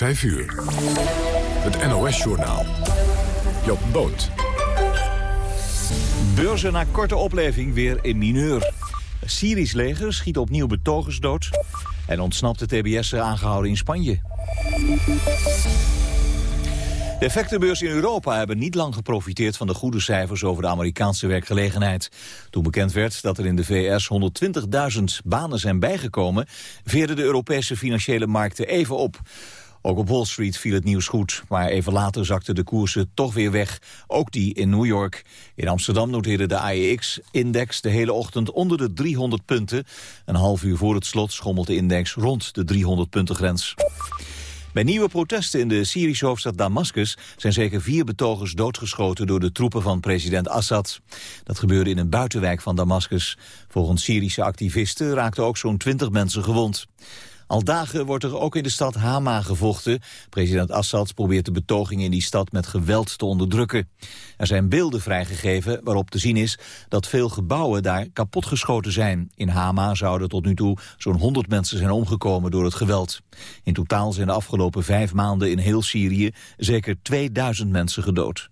5 uur. Het NOS-journaal. Job Boot. Beurzen na korte opleving weer in mineur. Syrisch leger schiet opnieuw betogers dood. En ontsnapt de TBS aangehouden in Spanje. De effectenbeurs in Europa hebben niet lang geprofiteerd van de goede cijfers over de Amerikaanse werkgelegenheid. Toen bekend werd dat er in de VS 120.000 banen zijn bijgekomen, veerden de Europese financiële markten even op. Ook op Wall Street viel het nieuws goed, maar even later zakten de koersen toch weer weg. Ook die in New York. In Amsterdam noteerde de AEX-index de hele ochtend onder de 300 punten. Een half uur voor het slot schommelt de index rond de 300-puntengrens. Bij nieuwe protesten in de Syrische hoofdstad Damascus zijn zeker vier betogers doodgeschoten door de troepen van president Assad. Dat gebeurde in een buitenwijk van Damascus. Volgens Syrische activisten raakten ook zo'n twintig mensen gewond. Al dagen wordt er ook in de stad Hama gevochten. President Assad probeert de betogingen in die stad met geweld te onderdrukken. Er zijn beelden vrijgegeven waarop te zien is dat veel gebouwen daar kapotgeschoten zijn. In Hama zouden tot nu toe zo'n 100 mensen zijn omgekomen door het geweld. In totaal zijn de afgelopen vijf maanden in heel Syrië zeker 2000 mensen gedood.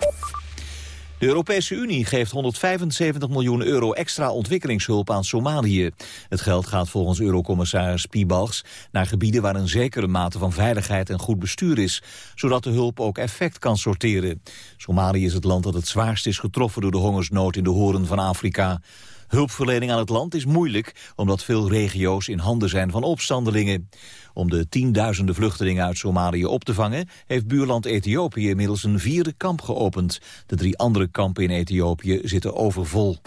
De Europese Unie geeft 175 miljoen euro extra ontwikkelingshulp aan Somalië. Het geld gaat volgens eurocommissaris Piebalgs naar gebieden waar een zekere mate van veiligheid en goed bestuur is, zodat de hulp ook effect kan sorteren. Somalië is het land dat het zwaarst is getroffen door de hongersnood in de horen van Afrika. Hulpverlening aan het land is moeilijk, omdat veel regio's in handen zijn van opstandelingen. Om de tienduizenden vluchtelingen uit Somalië op te vangen... heeft buurland Ethiopië inmiddels een vierde kamp geopend. De drie andere kampen in Ethiopië zitten overvol.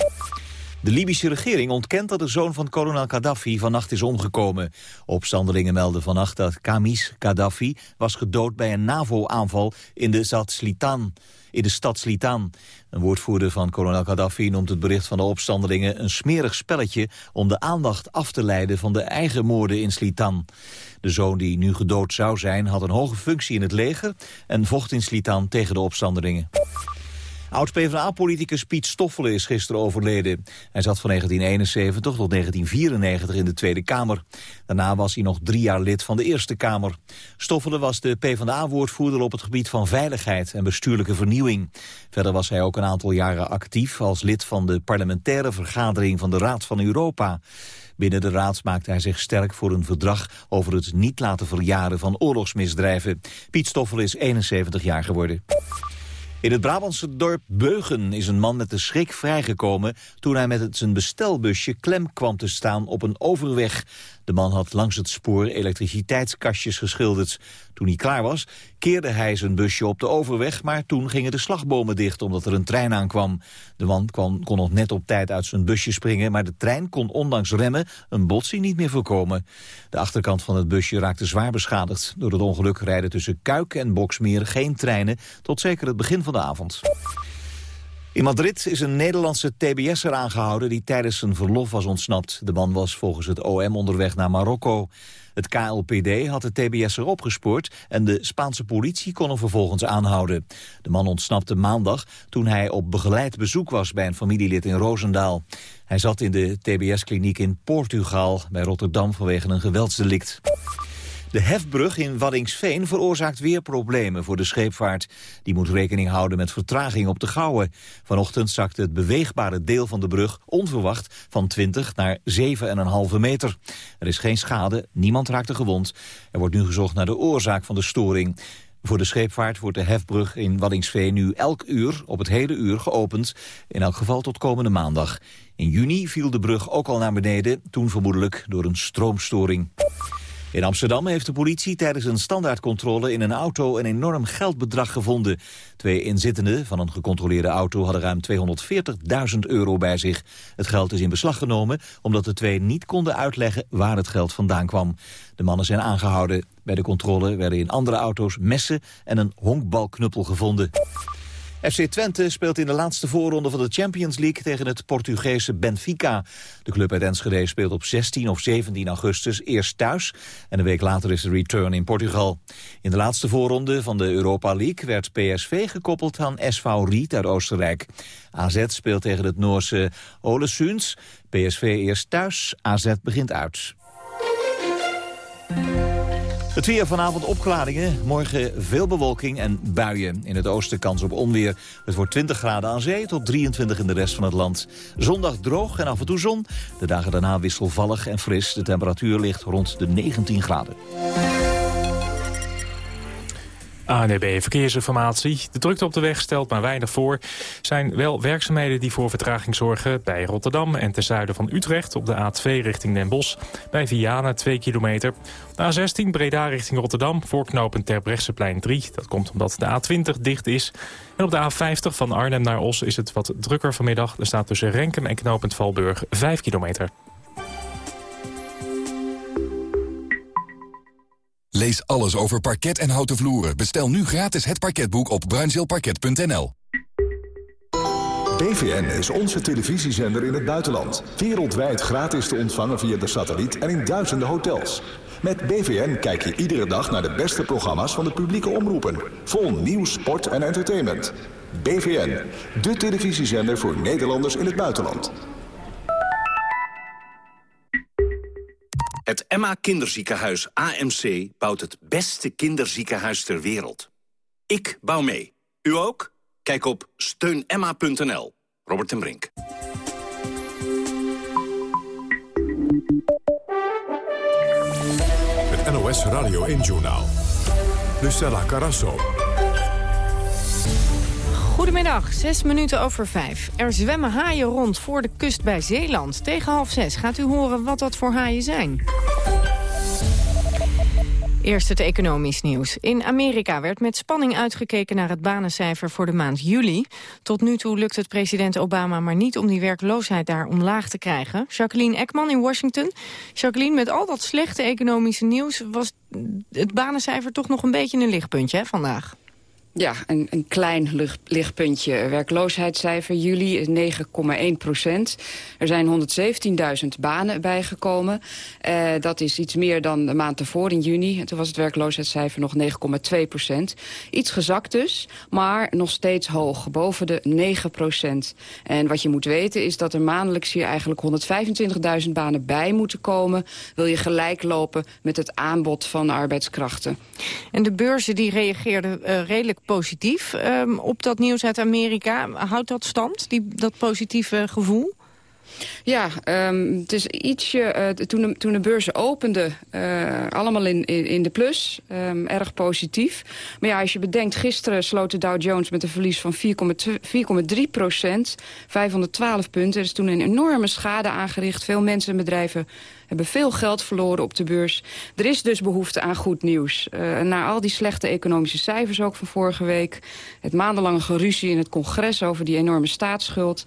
De Libische regering ontkent dat de zoon van kolonel Gaddafi vannacht is omgekomen. Opstandelingen melden vannacht dat Kamis Gaddafi was gedood bij een NAVO-aanval in de stad Slitan. In de stad Slitan. Een woordvoerder van kolonel Gaddafi noemt het bericht van de opstandelingen een smerig spelletje om de aandacht af te leiden van de eigen moorden in Slitan. De zoon die nu gedood zou zijn had een hoge functie in het leger en vocht in Slitan tegen de opstandelingen. Oud-PVDA-politicus Piet Stoffelen is gisteren overleden. Hij zat van 1971 tot 1994 in de Tweede Kamer. Daarna was hij nog drie jaar lid van de Eerste Kamer. Stoffelen was de PvdA-woordvoerder op het gebied van veiligheid en bestuurlijke vernieuwing. Verder was hij ook een aantal jaren actief als lid van de parlementaire vergadering van de Raad van Europa. Binnen de Raad maakte hij zich sterk voor een verdrag over het niet laten verjaren van oorlogsmisdrijven. Piet Stoffelen is 71 jaar geworden. In het Brabantse dorp Beugen is een man met de schrik vrijgekomen... toen hij met zijn bestelbusje klem kwam te staan op een overweg. De man had langs het spoor elektriciteitskastjes geschilderd. Toen hij klaar was, keerde hij zijn busje op de overweg... maar toen gingen de slagbomen dicht omdat er een trein aankwam. De man kon, nog net op tijd uit zijn busje springen... maar de trein kon ondanks remmen een botsing niet meer voorkomen. De achterkant van het busje raakte zwaar beschadigd. Door het ongeluk rijden tussen Kuik en Boksmeer geen treinen... tot zeker het begin van de avond. In Madrid is een Nederlandse TBS'er aangehouden die tijdens zijn verlof was ontsnapt. De man was volgens het OM onderweg naar Marokko. Het KLPD had de TBS'er opgespoord en de Spaanse politie kon hem vervolgens aanhouden. De man ontsnapte maandag toen hij op begeleid bezoek was bij een familielid in Roosendaal. Hij zat in de TBS-kliniek in Portugal bij Rotterdam vanwege een geweldsdelict. De hefbrug in Waddingsveen veroorzaakt weer problemen voor de scheepvaart. Die moet rekening houden met vertraging op de Gouwe. Vanochtend zakte het beweegbare deel van de brug onverwacht van 20 naar 7,5 meter. Er is geen schade, niemand raakte gewond. Er wordt nu gezocht naar de oorzaak van de storing. Voor de scheepvaart wordt de hefbrug in Waddingsveen nu elk uur op het hele uur geopend. In elk geval tot komende maandag. In juni viel de brug ook al naar beneden, toen vermoedelijk door een stroomstoring. In Amsterdam heeft de politie tijdens een standaardcontrole in een auto een enorm geldbedrag gevonden. Twee inzittenden van een gecontroleerde auto hadden ruim 240.000 euro bij zich. Het geld is in beslag genomen omdat de twee niet konden uitleggen waar het geld vandaan kwam. De mannen zijn aangehouden. Bij de controle werden in andere auto's messen en een honkbalknuppel gevonden. FC Twente speelt in de laatste voorronde van de Champions League tegen het Portugese Benfica. De club uit Enschede speelt op 16 of 17 augustus eerst thuis en een week later is de return in Portugal. In de laatste voorronde van de Europa League werd PSV gekoppeld aan SV Riet uit Oostenrijk. AZ speelt tegen het Noorse Ålesunds. PSV eerst thuis, AZ begint uit. Het weer vanavond opklaringen. Morgen veel bewolking en buien. In het oosten kans op onweer. Het wordt 20 graden aan zee tot 23 in de rest van het land. Zondag droog en af en toe zon. De dagen daarna wisselvallig en fris. De temperatuur ligt rond de 19 graden. ANB Verkeersinformatie. De drukte op de weg stelt maar weinig voor. zijn wel werkzaamheden die voor vertraging zorgen... bij Rotterdam en ten zuiden van Utrecht op de A2 richting Den Bosch. Bij Vianen 2 kilometer. De A16 Breda richting Rotterdam, voorknopend Terbrechtseplein 3. Dat komt omdat de A20 dicht is. En op de A50 van Arnhem naar Os is het wat drukker vanmiddag. Er staat tussen Renkum en knopend Valburg 5 kilometer. Lees alles over parket en houten vloeren. Bestel nu gratis het parketboek op bruinzeelparket.nl. BVN is onze televisiezender in het buitenland. Wereldwijd gratis te ontvangen via de satelliet en in duizenden hotels. Met BVN kijk je iedere dag naar de beste programma's van de publieke omroepen. Vol nieuws, sport en entertainment. BVN, de televisiezender voor Nederlanders in het buitenland. Het Emma Kinderziekenhuis AMC bouwt het beste kinderziekenhuis ter wereld. Ik bouw mee. U ook? Kijk op steunemma.nl. Robert ten Brink. Het NOS Radio 1-journaal. Lucella Carasso. Goedemiddag, zes minuten over vijf. Er zwemmen haaien rond voor de kust bij Zeeland. Tegen half zes gaat u horen wat dat voor haaien zijn. Eerst het economisch nieuws. In Amerika werd met spanning uitgekeken naar het banencijfer voor de maand juli. Tot nu toe lukt het president Obama maar niet om die werkloosheid daar omlaag te krijgen. Jacqueline Ekman in Washington. Jacqueline, met al dat slechte economische nieuws was het banencijfer toch nog een beetje een lichtpuntje hè, vandaag. Ja, een, een klein lichtpuntje. Werkloosheidscijfer juli is 9,1 procent. Er zijn 117.000 banen bijgekomen. Uh, dat is iets meer dan de maand ervoor in juni. toen was het werkloosheidscijfer nog 9,2 procent. Iets gezakt dus, maar nog steeds hoog, boven de 9 procent. En wat je moet weten is dat er maandelijks hier eigenlijk 125.000 banen bij moeten komen. Wil je gelijk lopen met het aanbod van arbeidskrachten. En de beurzen die reageerden uh, redelijk positief um, op dat nieuws uit Amerika. Houdt dat stand, die, dat positieve gevoel? Ja, um, het is ietsje, uh, toen, de, toen de beurzen openden, uh, allemaal in, in, in, de plus. Um, erg positief. Maar ja, als je bedenkt, gisteren sloot de Dow Jones met een verlies van 4,3 procent. 512 punten. Er is toen een enorme schade aangericht. Veel mensen en bedrijven hebben veel geld verloren op de beurs. Er is dus behoefte aan goed nieuws. Uh, na al die slechte economische cijfers ook van vorige week... het maandenlange geruzie in het congres over die enorme staatsschuld...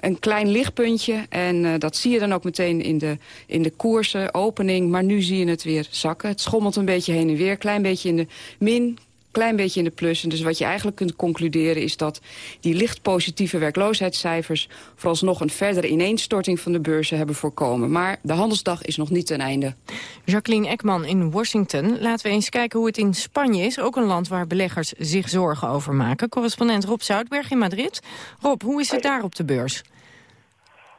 een klein lichtpuntje en uh, dat zie je dan ook meteen in de, in de koersen, opening... maar nu zie je het weer zakken. Het schommelt een beetje heen en weer, klein beetje in de min klein beetje in de plus. En dus wat je eigenlijk kunt concluderen is dat die licht positieve werkloosheidscijfers... vooralsnog een verdere ineenstorting van de beurzen hebben voorkomen. Maar de handelsdag is nog niet ten einde. Jacqueline Ekman in Washington. Laten we eens kijken hoe het in Spanje is. Ook een land waar beleggers zich zorgen over maken. Correspondent Rob Zoutberg in Madrid. Rob, hoe is het daar op de beurs?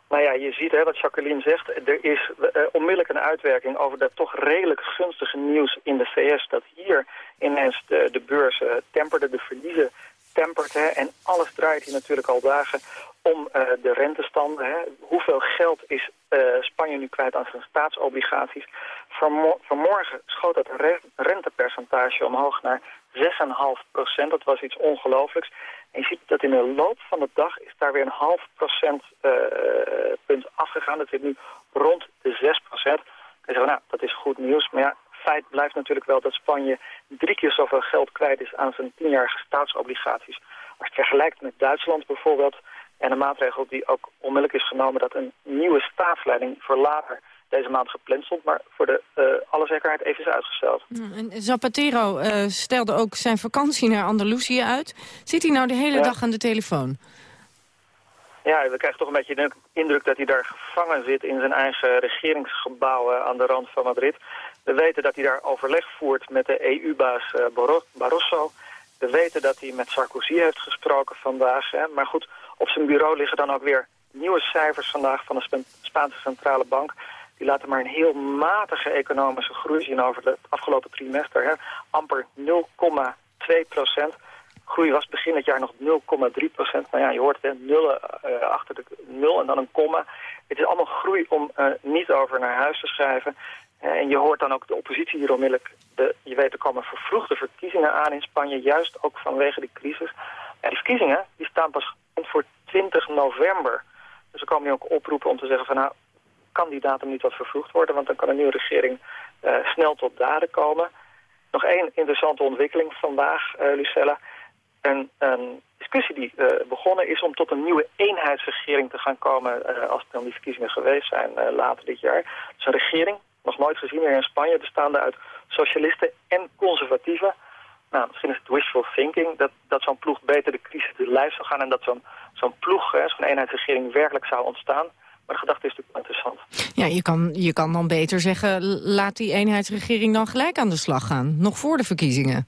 Nou ja, je ziet hè, wat Jacqueline zegt. Er is uh, onmiddellijk een uitwerking over dat toch redelijk gunstige nieuws in de VS. Dat hier ineens de, de beurs uh, temperde, de verliezen tempert. Hè, en alles draait hier natuurlijk al dagen om uh, de rentestanden. Hè. Hoeveel geld is Spanje nu kwijt aan zijn staatsobligaties? Vanmo vanmorgen schoot re rentepercentage omhoog naar 6,5 procent. Dat was iets ongelooflijks. En je ziet dat in de loop van de dag is daar weer een half procent uh, punt afgegaan. Dat zit nu rond de 6 procent. En zeggen, nou, dat is goed nieuws. Maar ja, feit blijft natuurlijk wel dat Spanje drie keer zoveel geld kwijt is aan zijn tienjarige staatsobligaties. Als je het vergelijkt met Duitsland bijvoorbeeld. En een maatregel die ook onmiddellijk is genomen dat een nieuwe staatsleiding voor later deze maand gepland stond, maar voor de uh, alle zekerheid even is uitgesteld. En Zapatero uh, stelde ook zijn vakantie naar Andalusië uit. Zit hij nou de hele dag aan de telefoon? Ja, we krijgen toch een beetje de indruk dat hij daar gevangen zit in zijn eigen regeringsgebouw aan de rand van Madrid. We weten dat hij daar overleg voert met de EU-baas uh, Barroso. We weten dat hij met Sarkozy heeft gesproken vandaag. Hè. Maar goed, op zijn bureau liggen dan ook weer nieuwe cijfers vandaag van de Spaanse Centrale Bank die laten maar een heel matige economische groei zien over het afgelopen trimester. Hè. Amper 0,2 procent. Groei was begin het jaar nog 0,3 procent. Maar ja, je hoort het, nullen uh, achter de nul en dan een komma. Het is allemaal groei om uh, niet over naar huis te schrijven. Uh, en je hoort dan ook de oppositie hier onmiddellijk... De, je weet, er komen vervroegde verkiezingen aan in Spanje... juist ook vanwege de crisis. En die verkiezingen die staan pas voor 20 november. Dus er komen nu ook oproepen om te zeggen van... nou, kan die datum niet wat vervroegd worden... want dan kan een nieuwe regering uh, snel tot daden komen. Nog één interessante ontwikkeling vandaag, uh, Lucella. Een, discussie die uh, begonnen is om tot een nieuwe eenheidsregering te gaan komen... als dan die verkiezingen geweest zijn later dit jaar. Dus een regering, nog nooit gezien hier in Spanje... bestaande uit socialisten en conservatieven... Nou, misschien is het wishful thinking dat, dat zo'n ploeg beter de crisis de lijf zou gaan... en dat zo'n zo'n ploeg, zo'n eenheidsregering, werkelijk zou ontstaan. Maar de gedachte is natuurlijk interessant. Ja, je kan, je kan dan beter zeggen, laat die eenheidsregering dan gelijk aan de slag gaan. Nog voor de verkiezingen.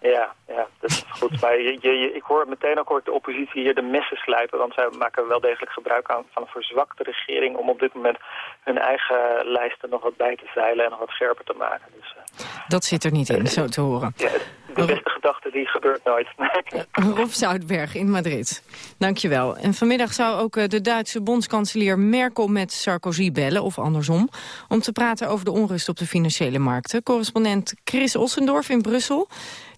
Ja, ja, dat is goed. Maar je, je, ik hoor meteen ook hoor de oppositie hier de messen slijpen. Want zij maken wel degelijk gebruik aan van een verzwakte regering... om op dit moment hun eigen lijsten nog wat bij te zeilen en nog wat scherper te maken. Dus, uh, dat zit er niet in, uh, zo te horen. Ja, de beste gedachte die gebeurt nooit. Rob Zoutberg in Madrid. Dankjewel. En vanmiddag zou ook de Duitse bondskanselier Merkel met Sarkozy bellen, of andersom, om te praten over de onrust op de financiële markten. Correspondent Chris Ossendorf in Brussel.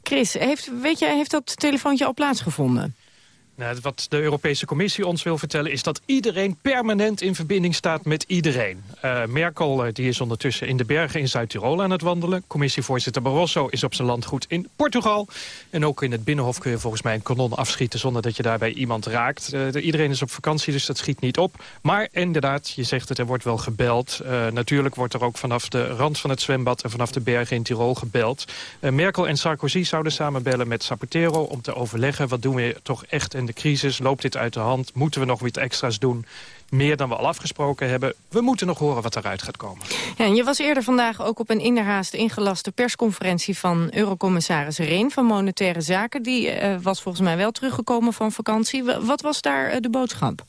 Chris, heeft, weet jij, heeft dat telefoontje al plaatsgevonden? Nou, wat de Europese Commissie ons wil vertellen... is dat iedereen permanent in verbinding staat met iedereen. Uh, Merkel uh, die is ondertussen in de bergen in Zuid-Tirol aan het wandelen. Commissievoorzitter Barroso is op zijn landgoed in Portugal. En ook in het Binnenhof kun je volgens mij een kanon afschieten... zonder dat je daarbij iemand raakt. Uh, iedereen is op vakantie, dus dat schiet niet op. Maar inderdaad, je zegt het, er wordt wel gebeld. natuurlijk wordt er ook vanaf de rand van het zwembad... en vanaf de bergen in Tirol gebeld. Merkel en Sarkozy zouden samen bellen met Zapatero... om te overleggen wat doen we toch echt... En de crisis, loopt dit uit de hand, moeten we nog iets extra's doen meer dan we al afgesproken hebben. We moeten nog horen wat eruit gaat komen. En je was eerder vandaag ook op een inderhaast ingelaste persconferentie... van Eurocommissaris Reen van Monetaire Zaken. Die uh, was volgens mij wel teruggekomen van vakantie. Wat was daar uh, de boodschap?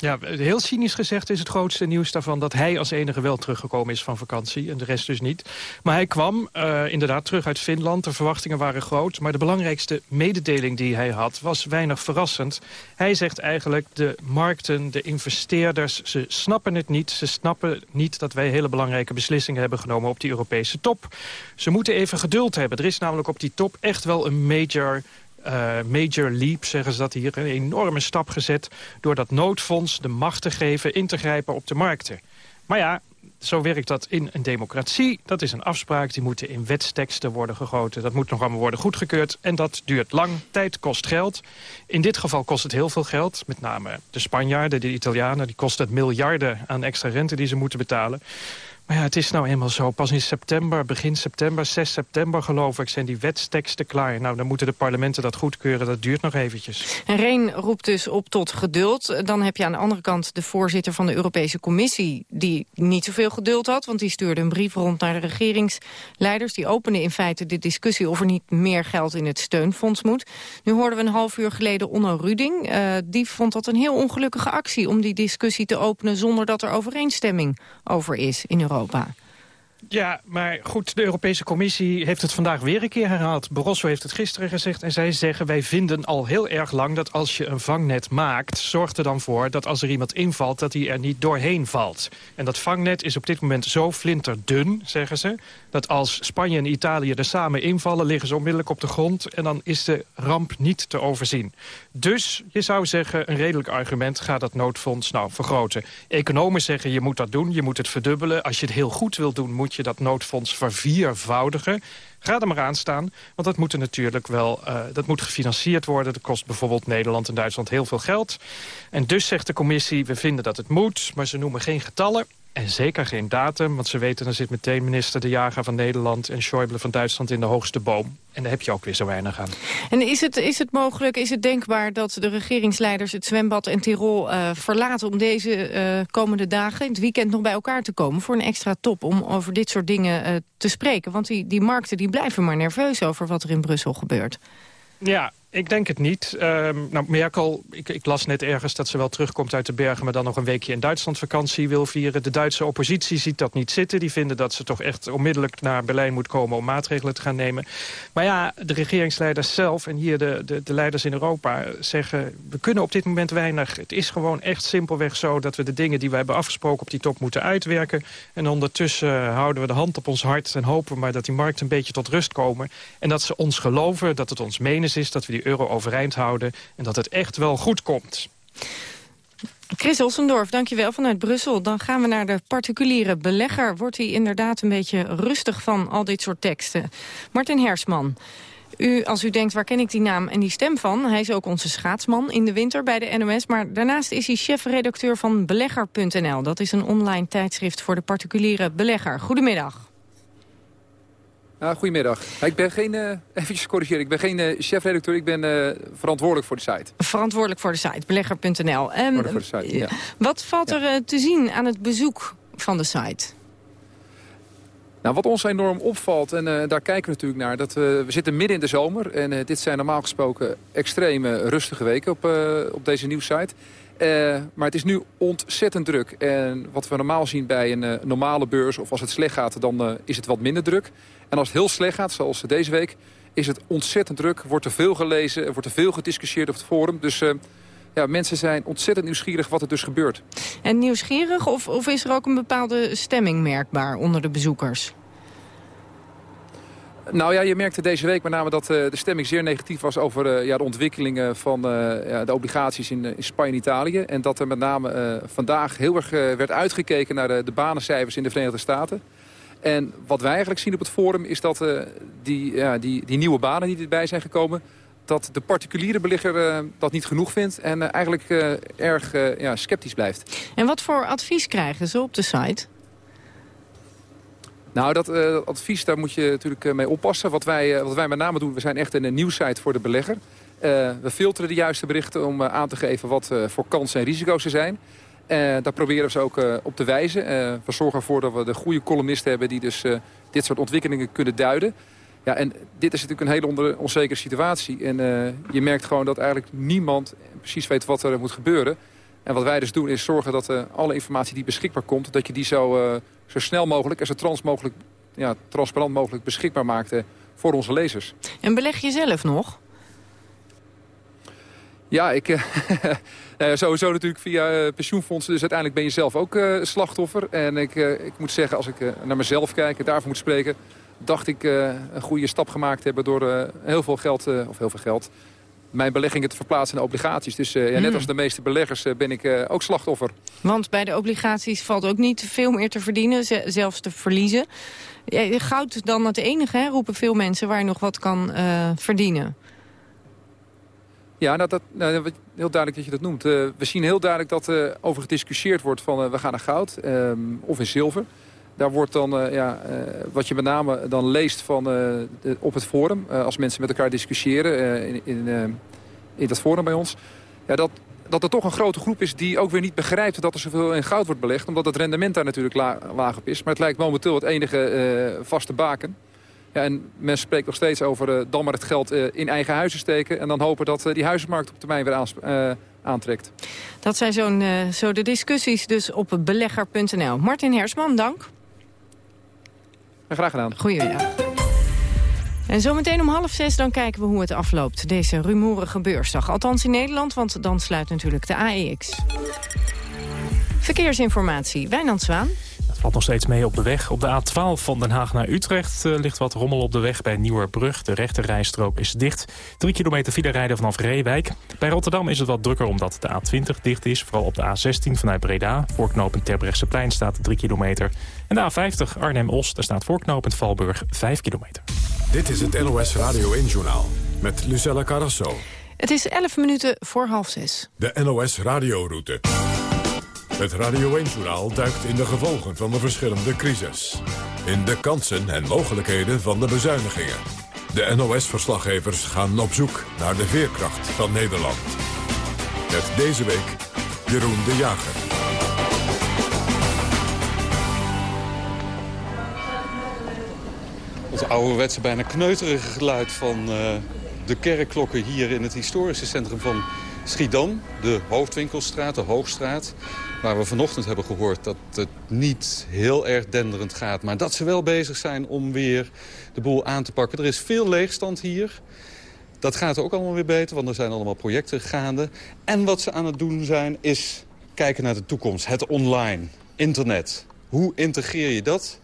Ja, heel cynisch gezegd is het grootste nieuws daarvan... dat hij als enige wel teruggekomen is van vakantie en de rest dus niet. Maar hij kwam uh, inderdaad terug uit Finland. De verwachtingen waren groot. Maar de belangrijkste mededeling die hij had was weinig verrassend. Hij zegt eigenlijk de markten, de investeerders, ze snappen het niet. Ze snappen niet dat wij hele belangrijke beslissingen hebben genomen op die Europese top. Ze moeten even geduld hebben. Er is namelijk op die top echt wel een major uh, major leap, zeggen ze dat hier, een enorme stap gezet... door dat noodfonds de macht te geven in te grijpen op de markten. Maar ja, zo werkt dat in een democratie. Dat is een afspraak, die moeten in wetsteksten worden gegoten. Dat moet nog allemaal worden goedgekeurd en dat duurt lang. Tijd kost geld. In dit geval kost het heel veel geld. Met name de Spanjaarden, de Italianen, die kost het miljarden aan extra rente die ze moeten betalen. Maar ja, het is nou eenmaal zo. Pas in september, begin september, 6 september geloof ik... zijn die wetsteksten klaar. Nou, dan moeten de parlementen dat goedkeuren. Dat duurt nog eventjes. En Reen roept dus op tot geduld. Dan heb je aan de andere kant de voorzitter van de Europese Commissie... die niet zoveel geduld had, want die stuurde een brief rond naar de regeringsleiders. Die openen in feite de discussie of er niet meer geld in het steunfonds moet. Nu hoorden we een half uur geleden Onno Ruding. Uh, die vond dat een heel ongelukkige actie om die discussie te openen... zonder dat er overeenstemming over is in Europa. Europa. Ja, maar goed, de Europese Commissie heeft het vandaag weer een keer herhaald. Barroso heeft het gisteren gezegd en zij zeggen... wij vinden al heel erg lang dat als je een vangnet maakt... zorg er dan voor dat als er iemand invalt, dat hij er niet doorheen valt. En dat vangnet is op dit moment zo flinterdun, zeggen ze... dat als Spanje en Italië er samen invallen... liggen ze onmiddellijk op de grond en dan is de ramp niet te overzien. Dus je zou zeggen, een redelijk argument... gaat dat noodfonds nou vergroten. Economen zeggen, je moet dat doen, je moet het verdubbelen. Als je het heel goed wilt doen, moet je dat noodfonds verviervoudigen. Ga er maar aan staan, want dat moet natuurlijk wel uh, dat moet gefinancierd worden. Dat kost bijvoorbeeld Nederland en Duitsland heel veel geld. En dus zegt de commissie, we vinden dat het moet, maar ze noemen geen getallen. En zeker geen datum, want ze weten... dan zit meteen minister De Jager van Nederland... en Schäuble van Duitsland in de hoogste boom. En daar heb je ook weer zo weinig aan. En is het, is het mogelijk, is het denkbaar dat de regeringsleiders... het zwembad en Tirol uh, verlaten om deze uh, komende dagen... het weekend nog bij elkaar te komen voor een extra top... om over dit soort dingen uh, te spreken? Want die, die markten die blijven maar nerveus over wat er in Brussel gebeurt. Ja, Ik denk het niet. Ehm, nou, Merkel, ik, ik, las net ergens dat ze wel terugkomt uit de bergen... maar dan nog een weekje in Duitsland vakantie wil vieren. De Duitse oppositie ziet dat niet zitten. Die vinden dat ze toch echt onmiddellijk naar Berlijn moet komen... om maatregelen te gaan nemen. Maar ja, de regeringsleiders zelf en hier de, de, de leiders in Europa zeggen... we kunnen op dit moment weinig. Het is gewoon echt simpelweg zo dat we de dingen die we hebben afgesproken... op die top moeten uitwerken. En ondertussen houden we de hand op ons hart... en hopen maar dat die markten een beetje tot rust komen. En dat ze ons geloven, dat het ons menens is... dat we die euro overeind houden en dat het echt wel goed komt. Chris Ossendorf, dankjewel vanuit Brussel. Dan gaan we naar de particuliere belegger. Wordt hij inderdaad een beetje rustig van al dit soort teksten? Martin Hersman, u, als u denkt, waar ken ik die naam en die stem van? Hij is ook onze schaatsman in de winter bij de NOS. Maar daarnaast is hij chefredacteur van belegger.nl. Dat is een online tijdschrift voor de particuliere belegger. Goedemiddag. Uh, goedemiddag. Ik ben geen, uh, eventjes corrigeren, ik ben geen uh, chefredacteur, ik ben uh, verantwoordelijk voor de site. Verantwoordelijk voor de site, belegger.nl. Um, voor de site, ja. Wat valt er te zien aan het bezoek van de site? Nou, wat ons enorm opvalt, en daar kijken we natuurlijk naar... dat we, we zitten midden in de zomer en dit zijn normaal gesproken extreme rustige weken op, op deze nieuwssite. Maar het is nu ontzettend druk. En wat we normaal zien bij een normale beurs of als het slecht gaat, dan is het wat minder druk. En als het heel slecht gaat, zoals deze week, is het ontzettend druk. Wordt er veel gelezen, wordt er veel gediscussieerd op het forum. Dus ja, mensen zijn ontzettend nieuwsgierig wat er dus gebeurt. En nieuwsgierig of, of is er ook een bepaalde stemming merkbaar onder de bezoekers? Nou ja, je merkte deze week met name dat uh, de stemming zeer negatief was over uh, ja, de ontwikkelingen van uh, ja, de obligaties in, in, Spanje en Italië. En dat er met name vandaag heel erg werd uitgekeken naar de, de banencijfers in de Verenigde Staten. En wat wij eigenlijk zien op het forum is dat die, ja, die, die nieuwe banen die erbij zijn gekomen... dat de particuliere belegger dat niet genoeg vindt en eigenlijk erg ja, sceptisch blijft. En wat voor advies krijgen ze op de site? Nou, dat advies, daar moet je natuurlijk mee oppassen. Wat wij, wat wij met name doen, we zijn echt een nieuwsite voor de belegger. we filteren de juiste berichten om aan te geven wat voor kansen en risico's er zijn. Daar proberen we ze ook op te wijzen. We zorgen ervoor dat we de goede columnisten hebben... die dus dit soort ontwikkelingen kunnen duiden. Ja, en dit is natuurlijk een hele onzekere situatie. En je merkt gewoon dat eigenlijk niemand precies weet wat er moet gebeuren. En wat wij dus doen is zorgen dat alle informatie die beschikbaar komt... dat je die zo, zo snel mogelijk en zo trans mogelijk, ja, transparant mogelijk beschikbaar maakt... voor onze lezers. En beleg je zelf nog? Ja, ik, nou ja, sowieso natuurlijk via uh, pensioenfondsen. Dus uiteindelijk ben je zelf ook uh, slachtoffer. En ik, uh, ik moet zeggen, als ik naar mezelf kijk en daarvoor moet spreken... dacht ik een goede stap gemaakt hebben door heel veel geld, of heel veel geld... mijn beleggingen te verplaatsen in obligaties. Dus ja, net hmm. als de meeste beleggers ben ik ook slachtoffer. Want bij de obligaties valt ook niet veel meer te verdienen, zelfs te verliezen. goud dan het enige, hè, roepen veel mensen, waar je nog wat kan verdienen. Ja, nou, dat, nou, heel duidelijk dat je dat noemt. We zien heel duidelijk dat over gediscussieerd wordt van we gaan naar goud um, of in zilver. Daar wordt dan, ja, wat je met name dan leest van, de, op het forum, als mensen met elkaar discussiëren in, in, in dat forum bij ons. Ja, dat, dat er toch een grote groep is die ook weer niet begrijpt dat er zoveel in goud wordt belegd. Omdat het rendement daar natuurlijk la laag op is. Maar het lijkt momenteel het enige vaste baken. Ja, en men spreekt nog steeds over dan maar het geld in eigen huizen steken... en dan hopen dat die huizenmarkt op termijn weer aantrekt. Dat zijn zo'n zo de discussies dus op belegger.nl. Martin Hersman, dank. En graag gedaan. Goedemiddag. En zometeen om half zes dan kijken we hoe het afloopt, deze rumoerige beursdag. Althans in Nederland, want dan sluit natuurlijk de AEX. Verkeersinformatie, Wijnand Zwaan. Valt nog steeds mee op de weg. Op de A12 van Den Haag naar Utrecht uh, ligt wat rommel op de weg bij Nieuwerbrug. De rechte rijstrook is dicht. Drie kilometer file rijden vanaf Reewijk. Bij Rotterdam is het wat drukker omdat de A20 dicht is. Vooral op de A16 vanuit Breda. Voorknopend Terbrechtseplein staat 3 kilometer. En de A50 Arnhem-Os, daar staat voorknopend Valburg 5 kilometer. Dit is het NOS Radio 1-journaal met Lucella Carrasso. Het is 11 minuten voor half 6. De NOS Radioroute. Het Radio 1-journaal duikt in de gevolgen van de verschillende crises. In de kansen en mogelijkheden van de bezuinigingen. De NOS-verslaggevers gaan op zoek naar de veerkracht van Nederland. Met deze week Jeroen de Jager. Het ouderwetse, bijna kneuterige geluid van uh, de kerkklokken hier in het historische centrum van Schiedam. De hoofdwinkelstraat, de Hoogstraat. Waar we vanochtend hebben gehoord dat het niet heel erg denderend gaat. Maar dat ze wel bezig zijn om weer de boel aan te pakken. Er is veel leegstand hier. Dat gaat ook allemaal weer beter, want er zijn allemaal projecten gaande. En wat ze aan het doen zijn, is kijken naar de toekomst. Het online, internet. Hoe integreer je dat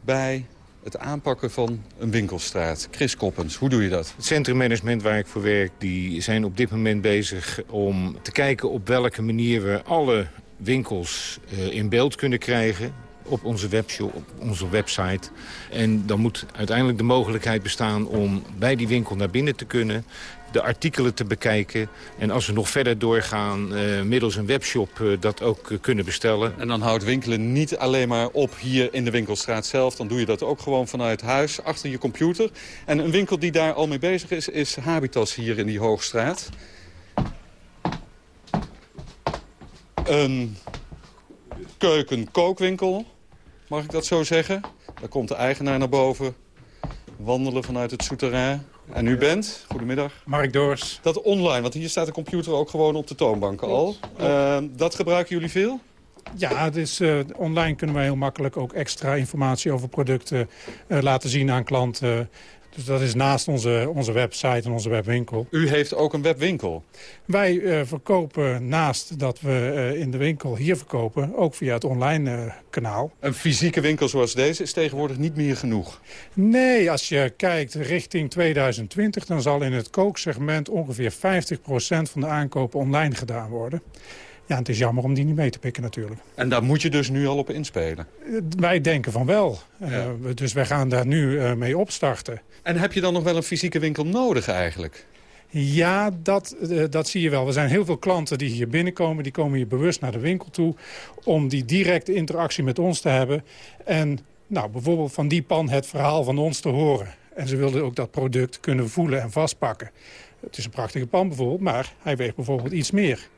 bij het aanpakken van een winkelstraat. Chris Koppens, hoe doe je dat? Het centrummanagement waar ik voor werk, die zijn op dit moment bezig om te kijken op welke manier we alle winkels uh, in beeld kunnen krijgen op onze webshop, op onze website. En dan moet uiteindelijk de mogelijkheid bestaan om bij die winkel naar binnen te kunnen de artikelen te bekijken. En als we nog verder doorgaan, uh, middels een webshop uh, dat ook kunnen bestellen. En dan houdt winkelen niet alleen maar op hier in de winkelstraat zelf. Dan doe je dat ook gewoon vanuit huis, achter je computer. En een winkel die daar al mee bezig is, is Habitas hier in die Hoogstraat. Een keuken-kookwinkel, mag ik dat zo zeggen. Daar komt de eigenaar naar boven, wandelen vanuit het souterrain. En u bent, goedemiddag. Mark Doors. Dat online, want hier staat de computer ook gewoon op de toonbanken al. Uh, dat gebruiken jullie veel? Ja, het is, uh, online kunnen wij heel makkelijk ook extra informatie over producten uh, laten zien aan klanten. Dus dat is naast onze, onze website en onze webwinkel. U heeft ook een webwinkel? Wij uh, verkopen naast dat we uh, in de winkel hier verkopen... ook via het online uh, kanaal. Een fysieke winkel zoals deze is tegenwoordig niet meer genoeg? Nee, als je kijkt richting 2020... dan zal in het kooksegment ongeveer 50% van de aankopen online gedaan worden. Ja, het is jammer om die niet mee te pikken natuurlijk. En daar moet je dus nu al op inspelen? Wij denken van wel. Ja. Uh, dus wij gaan daar nu uh, mee opstarten. En heb je dan nog wel een fysieke winkel nodig eigenlijk? Ja, dat, uh, dat zie je wel. Er zijn heel veel klanten die hier binnenkomen. Die komen hier bewust naar de winkel toe om die directe interactie met ons te hebben. En nou, bijvoorbeeld van die pan het verhaal van ons te horen. En ze wilden ook dat product kunnen voelen en vastpakken. Het is een prachtige pan bijvoorbeeld, maar hij weegt bijvoorbeeld iets meer.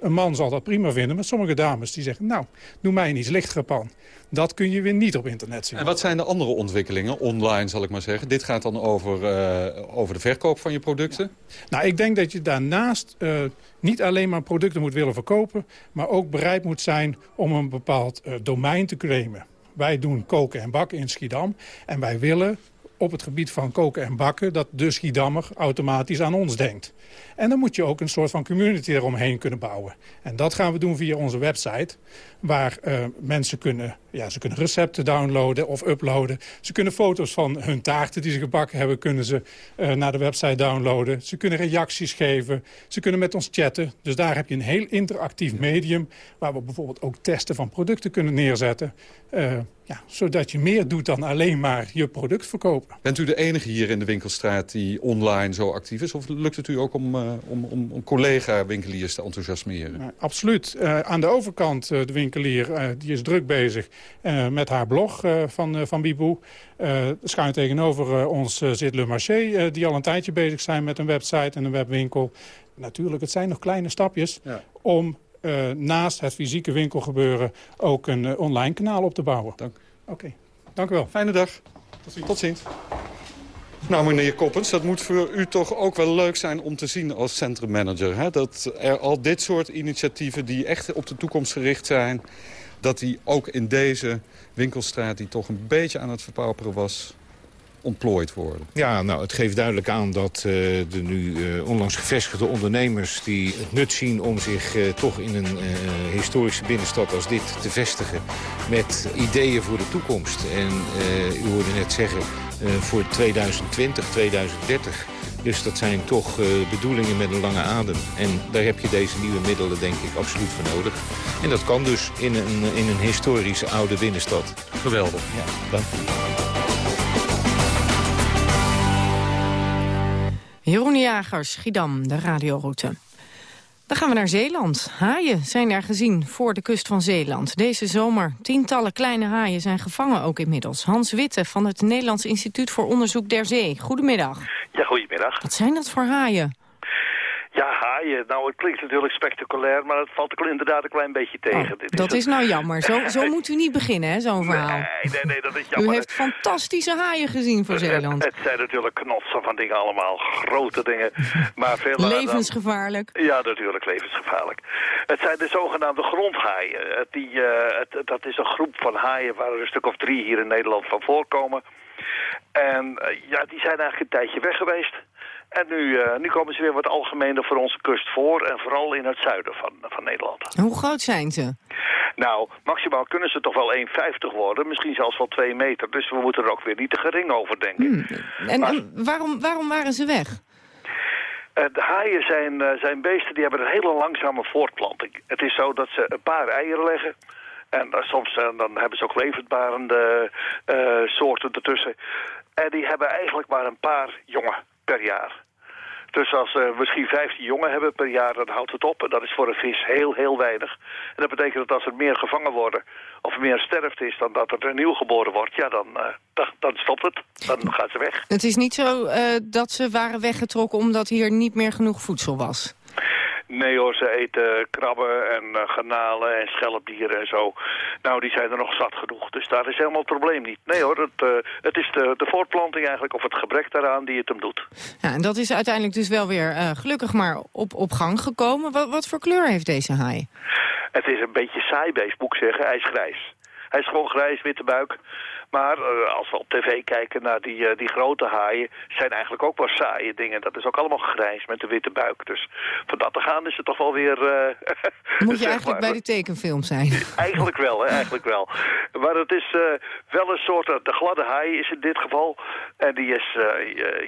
Een man zal dat prima vinden, maar sommige dames die zeggen... nou, doe mij een iets lichtere pan. Dat kun je weer niet op internet zien. En wat zijn de andere ontwikkelingen, online zal ik maar zeggen? Dit gaat dan over, uh, over de verkoop van je producten? Nou, ik denk dat je daarnaast uh, niet alleen maar producten moet willen verkopen... maar ook bereid moet zijn om een bepaald uh, domein te claimen. Wij doen koken en bakken in Schiedam. En wij willen op het gebied van koken en bakken... dat de Schiedammer automatisch aan ons denkt. En dan moet je ook een soort van community eromheen kunnen bouwen. En dat gaan we doen via onze website. Waar uh, mensen kunnen, ja, ze kunnen recepten downloaden of uploaden. Ze kunnen foto's van hun taarten die ze gebakken hebben... kunnen ze uh, naar de website downloaden. Ze kunnen reacties geven. Ze kunnen met ons chatten. Dus daar heb je een heel interactief medium... waar we bijvoorbeeld ook testen van producten kunnen neerzetten. Uh, ja, zodat je meer doet dan alleen maar je product verkopen. Bent u de enige hier in de winkelstraat die online zo actief is? Of lukt het u ook om, uh, om, om, om collega-winkeliers te enthousiasmeren? Absoluut. Aan de overkant, de winkelier, die is druk bezig met haar blog van, van Bibou. schuin tegenover ons zit Le Marché, die al een tijdje bezig zijn met een website en een webwinkel. Natuurlijk, het zijn nog kleine stapjes ja. om uh, naast het fysieke winkelgebeuren ook een uh, online kanaal op te bouwen. Dank. Oké, okay. dank u wel. Fijne dag. Tot ziens. Tot ziens. Nou, meneer Koppens, dat moet voor u toch ook wel leuk zijn om te zien als centrummanager. Hè? Dat er al dit soort initiatieven die echt op de toekomst gericht zijn... dat die ook in deze winkelstraat, die toch een beetje aan het verpauperen was ontplooid worden. Ja, nou, het geeft duidelijk aan dat uh, de nu uh, onlangs gevestigde ondernemers... die het nut zien om zich uh, toch in een historische binnenstad als dit te vestigen... met ideeën voor de toekomst. En u hoorde net zeggen, voor 2020, 2030... Dus dat zijn toch uh, bedoelingen met een lange adem. En daar heb je deze nieuwe middelen denk ik absoluut voor nodig. En dat kan dus in een, in een historische oude binnenstad. Geweldig. Ja, dank u. Jeroen Jagers, Schiedam, de radioroute. Dan gaan we naar Zeeland. Haaien zijn er gezien voor de kust van Zeeland. Deze zomer tientallen kleine haaien zijn gevangen ook inmiddels. Hans Witte van het Nederlands Instituut voor Onderzoek der Zee. Goedemiddag. Ja, goedemiddag. Wat zijn dat voor haaien? Nou, het klinkt natuurlijk spectaculair, maar het valt er inderdaad een klein beetje tegen. Oh, dat is, nou jammer. Zo, zo moet u niet beginnen, hè, zo'n verhaal. Nee, nee, nee, dat is jammer. U heeft fantastische haaien gezien voor Zeeland. Het, het zijn natuurlijk knotsen van dingen allemaal, grote dingen. Maar veel levensgevaarlijk. Ja, natuurlijk levensgevaarlijk. Het zijn de zogenaamde grondhaaien. Die, uh, het, dat is een groep van haaien waar er een stuk of drie hier in Nederland van voorkomen. En uh, ja, die zijn eigenlijk een tijdje weg geweest. En nu, uh, nu komen ze weer wat algemener voor onze kust voor. En vooral in het zuiden van, van Nederland. Hoe groot zijn ze? Nou, maximaal kunnen ze toch wel 1,50 worden. Misschien zelfs wel 2 meter. Dus we moeten er ook weer niet te gering over denken. Hmm. En, maar, en waarom, waarom waren ze weg? Uh, de haaien zijn, uh, zijn beesten die hebben een hele langzame voortplanting. Het is zo dat ze een paar eieren leggen. En soms dan hebben ze ook levendbarende soorten ertussen. En die hebben eigenlijk maar een paar jongen per jaar. Dus als we misschien 15 jongen hebben per jaar, dan houdt het op. En dat is voor een vis heel, heel weinig. En dat betekent dat als er meer gevangen worden, of meer sterft is dan dat er nieuw geboren wordt, ja, dan, uh, dan, dan, stopt het. Dan gaat ze weg. Het is niet zo uh, dat ze waren weggetrokken omdat hier niet meer genoeg voedsel was? Nee hoor, ze eten krabben en uh, garnalen en schelpdieren en zo. Nou, die zijn er nog zat genoeg. Dus daar is helemaal het probleem niet. Nee hoor, het, uh, het is de, de voortplanting eigenlijk, of het gebrek daaraan, die het hem doet. Ja, en dat is uiteindelijk dus wel weer uh, gelukkig maar op, op gang gekomen. Wat, wat voor kleur heeft deze haai? Het is een beetje saaibeest, moet ik zeggen. Hij is grijs. Hij is gewoon grijs, witte buik. Maar uh, als we op tv kijken naar die, uh, die grote haaien... zijn eigenlijk ook wel saaie dingen. Dat is ook allemaal grijs met een witte buik. Dus van dat te gaan is het toch wel weer... Uh, Moet je eigenlijk maar, bij de tekenfilm zijn? Eigenlijk wel, hè, eigenlijk wel. Maar het is wel een soort... de gladde haai is in dit geval. En die is,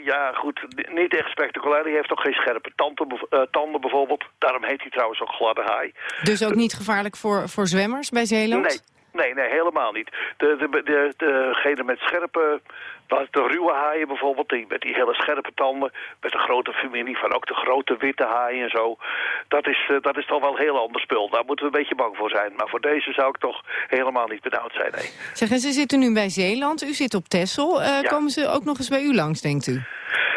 ja goed, niet echt spectaculair. Die heeft ook geen scherpe tanden, tanden bijvoorbeeld. Daarom heet hij trouwens ook gladde haai. Dus ook niet gevaarlijk voor, voor zwemmers bij Zeeland? Nee. Nee, nee, helemaal niet. De, de, de, degene met scherpe, de ruwe haaien bijvoorbeeld, die, met die hele scherpe tanden, met de grote familie van ook de grote witte haaien en zo, dat is, dat is toch wel een heel ander spul. Daar moeten we een beetje bang voor zijn. Maar voor deze zou ik toch helemaal niet benauwd zijn, nee. Zeg, en ze zitten nu bij Zeeland, u zit op Texel. Uh, ja. Komen ze ook nog eens bij u langs, denkt u?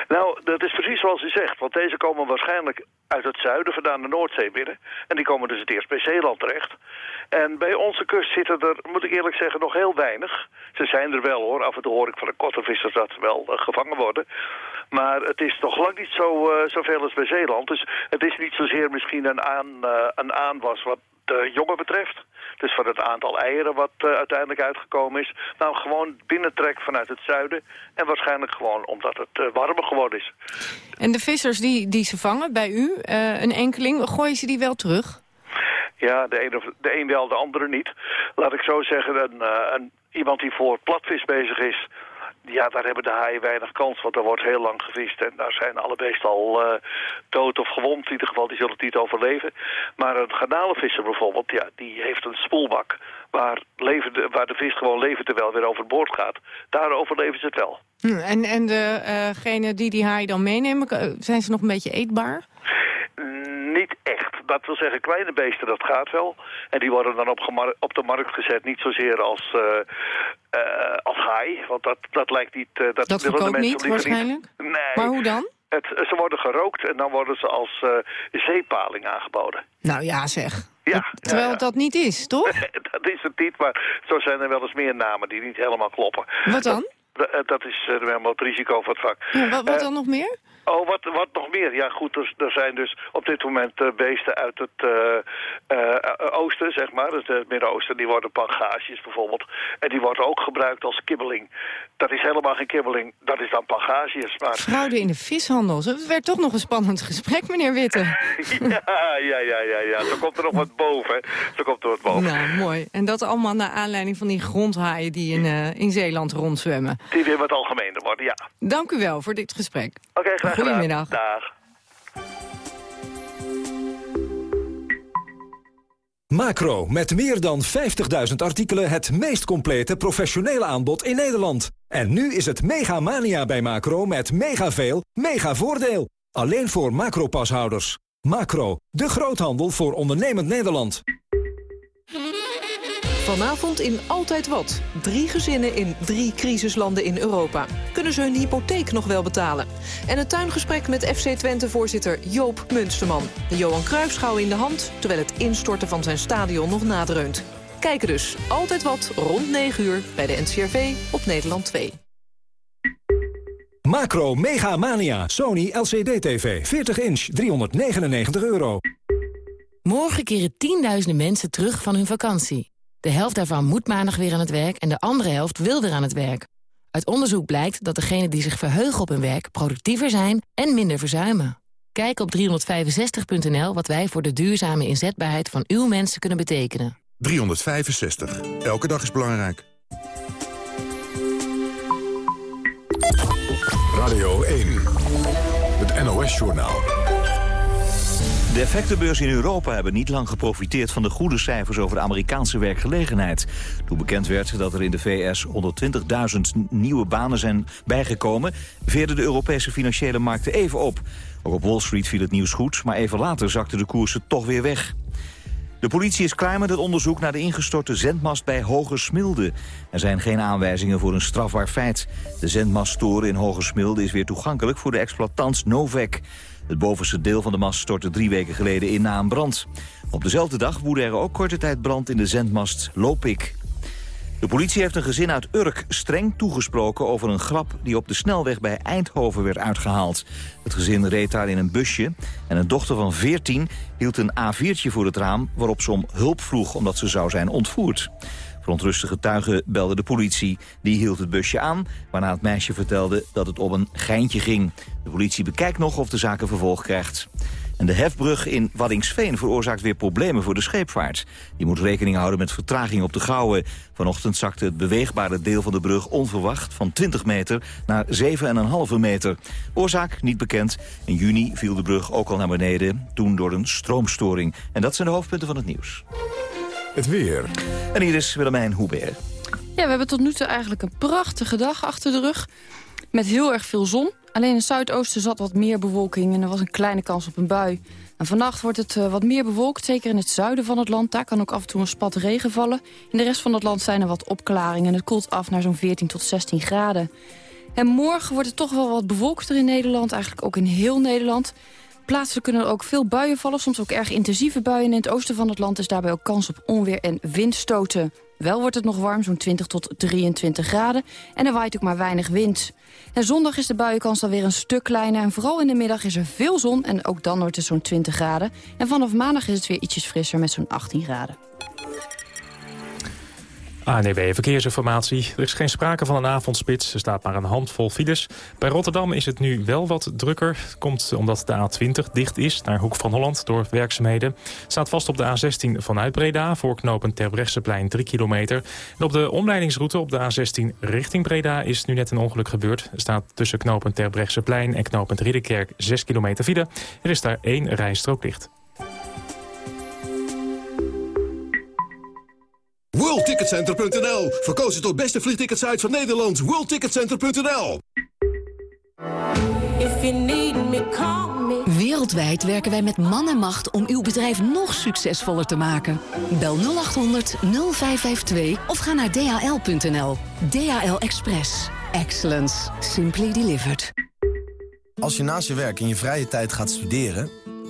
Nou, dat is precies zoals u zegt. Want deze komen waarschijnlijk uit het zuiden, vandaan de Noordzee binnen. En die komen dus het eerst bij Zeeland terecht. En bij onze kust zitten er, moet ik eerlijk zeggen, nog heel weinig. Ze zijn er wel hoor. Af en toe hoor ik van de kottervissers dat ze wel uh, gevangen worden. Maar het is nog lang niet zo, uh, zoveel als bij Zeeland. Dus het is niet zozeer misschien een, aan, uh, een aanwas wat de jongen betreft. Dus van het aantal eieren wat uiteindelijk uitgekomen is. Nou, gewoon binnentrek vanuit het zuiden. En waarschijnlijk gewoon omdat het warmer geworden is. En de vissers die, die ze vangen bij u, een enkeling, gooien ze die wel terug? Ja, de een, de een wel, de andere niet. Laat ik zo zeggen, een, een, iemand die voor platvis bezig is ja, daar hebben de haaien weinig kans, want er wordt heel lang gevist. En daar zijn alle beesten al uh, dood of gewond. In ieder geval, die zullen het niet overleven. Maar een garnalenvisser bijvoorbeeld, ja, die heeft een spoelbak... waar, levende, waar de vis gewoon levend terwijl weer over boord gaat. Daar overleven ze het wel. Hm, en en degene uh die die haaien dan meenemen, zijn ze nog een beetje eetbaar? Niet echt. Dat wil zeggen, kleine beesten, dat gaat wel. En die worden dan op, op de markt gezet, niet zozeer als, uh, uh, als haai. Want dat, dat lijkt niet... Dat dat verkoopt niet, waarschijnlijk? Niet. Nee. Maar hoe dan? Het, ze worden gerookt en dan worden ze als zeepaling aangeboden. Nou ja, zeg. Ja, Terwijl ja, ja. dat niet is, toch? dat is het niet, maar zo zijn er wel eens meer namen die niet helemaal kloppen. Wat dan? Dat, dat is uh, helemaal het risico van het vak. Ja, wat, wat dan nog meer? Oh, wat, wat nog meer? Ja, goed, er, er zijn dus op dit moment uh, beesten uit het uh, uh, oosten, zeg maar. Dus het Midden-Oosten, die worden pangages bijvoorbeeld. En die worden ook gebruikt als kibbeling. Dat is helemaal geen kibbeling, dat is dan pangages. Maar... Fraude in de vishandel. Het werd toch nog een spannend gesprek, meneer Witte. ja, ja, ja, ja, ja. Zo komt er nog wat boven. Zo komt er wat boven. Nou, mooi. En dat allemaal naar aanleiding van die grondhaaien die in, in Zeeland rondzwemmen. Die weer wat algemener worden, ja. Dank u wel voor dit gesprek. Oké, okay, graag Goedemiddag. Dag. Macro, met meer dan 50.000 artikelen het meest complete professionele aanbod in Nederland. En nu is het mega mania bij Macro met mega veel, mega voordeel. Alleen voor Macro-pashouders. Macro, de groothandel voor ondernemend Nederland. Vanavond in Altijd Wat. Drie gezinnen in drie crisislanden in Europa. Kunnen ze hun hypotheek nog wel betalen? En een tuingesprek met FC Twente-voorzitter Joop Munsterman. De Johan Cruijffschouw in de hand, terwijl het instorten van zijn stadion nog nadreunt. Kijken dus Altijd Wat rond 9 uur bij de NCRV op Nederland 2. Macro Mega Mania. Sony LCD TV. 40 inch. 399 euro. Morgen keren tienduizenden mensen terug van hun vakantie. De helft daarvan moet maandag weer aan het werk en de andere helft wil weer aan het werk. Uit onderzoek blijkt dat degenen die zich verheugen op hun werk productiever zijn en minder verzuimen. Kijk op 365.nl wat wij voor de duurzame inzetbaarheid van uw mensen kunnen betekenen. 365. Elke dag is belangrijk. Radio 1. Het NOS-journaal. De effectenbeurs in Europa hebben niet lang geprofiteerd van de goede cijfers over de Amerikaanse werkgelegenheid. Toen bekend werd dat er in de VS 120.000 nieuwe banen zijn bijgekomen, veerden de Europese financiële markten even op. Ook op Wall Street viel het nieuws goed, maar even later zakten de koersen toch weer weg. De politie is klaar met het onderzoek naar de ingestorte zendmast bij Hogesmilde. Er zijn geen aanwijzingen voor een strafbaar feit. De zendmasttoren in Hogesmilde is weer toegankelijk voor de exploitant Novek. Het bovenste deel van de mast stortte drie weken geleden in na een brand. Op dezelfde dag woedde er ook korte tijd brand in de zendmast Lopik. De politie heeft een gezin uit Urk streng toegesproken over een grap die op de snelweg bij Eindhoven werd uitgehaald. Het gezin reed daar in een busje en een dochter van 14 hield een A4'tje voor het raam waarop ze om hulp vroeg omdat ze zou zijn ontvoerd. Verontruste getuigen belden de politie. Die hield het busje aan, waarna het meisje vertelde dat het om een geintje ging. De politie bekijkt nog of de zaak een vervolg krijgt. En de hefbrug in Waddingsveen veroorzaakt weer problemen voor de scheepvaart. Die moet rekening houden met vertraging op de Gouwen. Vanochtend zakte het beweegbare deel van de brug onverwacht van 20 meter naar 7,5 meter. Oorzaak niet bekend. In juni viel de brug ook al naar beneden, toen door een stroomstoring. En dat zijn de hoofdpunten van het nieuws. Het weer. En hier is Willemijn Hubert. Ja, we hebben tot nu toe eigenlijk een prachtige dag achter de rug. Met heel erg veel zon. Alleen in het zuidoosten zat wat meer bewolking en er was een kleine kans op een bui. En vannacht wordt het uh, wat meer bewolkt, zeker in het zuiden van het land. Daar kan ook af en toe een spat regen vallen. In de rest van het land zijn er wat opklaringen en het koelt af naar zo'n 14 tot 16 graden. En morgen wordt het toch wel wat bewolkter in Nederland, eigenlijk ook in heel Nederland. Plaatselijk kunnen er ook veel buien vallen, soms ook erg intensieve buien. In het oosten van het land is daarbij ook kans op onweer en windstoten. Wel wordt het nog warm, zo'n 20 tot 23 graden. En er waait ook maar weinig wind. En zondag is de buienkans dan weer een stuk kleiner. En vooral in de middag is er veel zon en ook dan wordt het zo'n 20 graden. En vanaf maandag is het weer ietsjes frisser met zo'n 18 graden. ANEB Verkeersinformatie. Er is geen sprake van een avondspits. Er staat maar een handvol files. Bij Rotterdam is het nu wel wat drukker. Komt omdat de A20 dicht is naar Hoek van Holland door werkzaamheden. Staat vast op de A16 vanuit Breda voor knooppunt Terbrechtseplein 3 kilometer. En op de omleidingsroute op de A16 richting Breda is nu net een ongeluk gebeurd. Er staat tussen knooppunt Terbrechtseplein en knooppunt Ridderkerk 6 kilometer file. Er is daar één rijstrook dicht. WorldTicketCenter.nl Verkozen tot beste vliegticketsite van Nederland. WorldTicketCenter.nl Wereldwijd werken wij met man en macht om uw bedrijf nog succesvoller te maken. Bel 0800 0552 of ga naar dhl.nl. DHL Express. Excellence. Simply delivered. Als je naast je werk in je vrije tijd gaat studeren...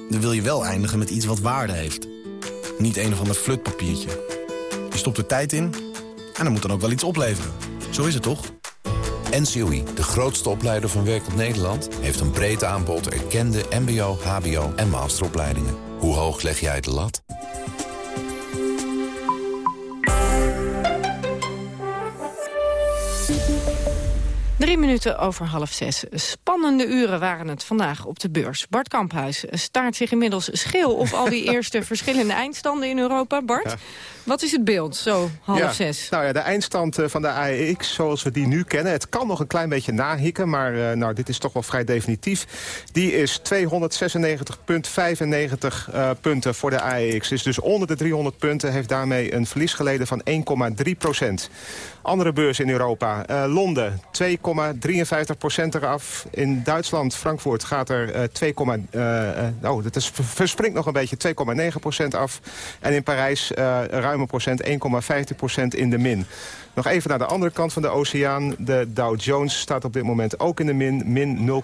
dan wil je wel eindigen met iets wat waarde heeft. Niet een of ander flutpapiertje. Je stopt er tijd in en dan moet dan ook wel iets opleveren. Zo is het toch? NCOI, de grootste opleider van werkend Nederland... heeft een breed aanbod erkende mbo, hbo en masteropleidingen. Hoe hoog leg jij de lat? Drie minuten over half zes. Spannende uren waren het vandaag op de beurs. Bart Kamphuis staart zich inmiddels schil op al die eerste verschillende eindstanden in Europa. Bart, wat is het beeld zo half ja, zes? Nou ja, de eindstand eh, van de AEX zoals we die nu kennen. Het kan nog een klein beetje nahikken, maar uh, nou, dit is toch wel vrij definitief. Die is 296,95 uh, punten voor de AEX. Is dus onder de 300 punten, heeft daarmee een verlies geleden van 1,3 procent. Andere beurs in Europa. Uh, Londen, 2,9 1,53% eraf. In Duitsland, Frankfurt, gaat er 2, nou, dat is, verspringt nog een beetje 2,9% af. En in Parijs ruim een procent, 1,15% in de min. Nog even naar de andere kant van de oceaan. De Dow Jones staat op dit moment ook in de min, min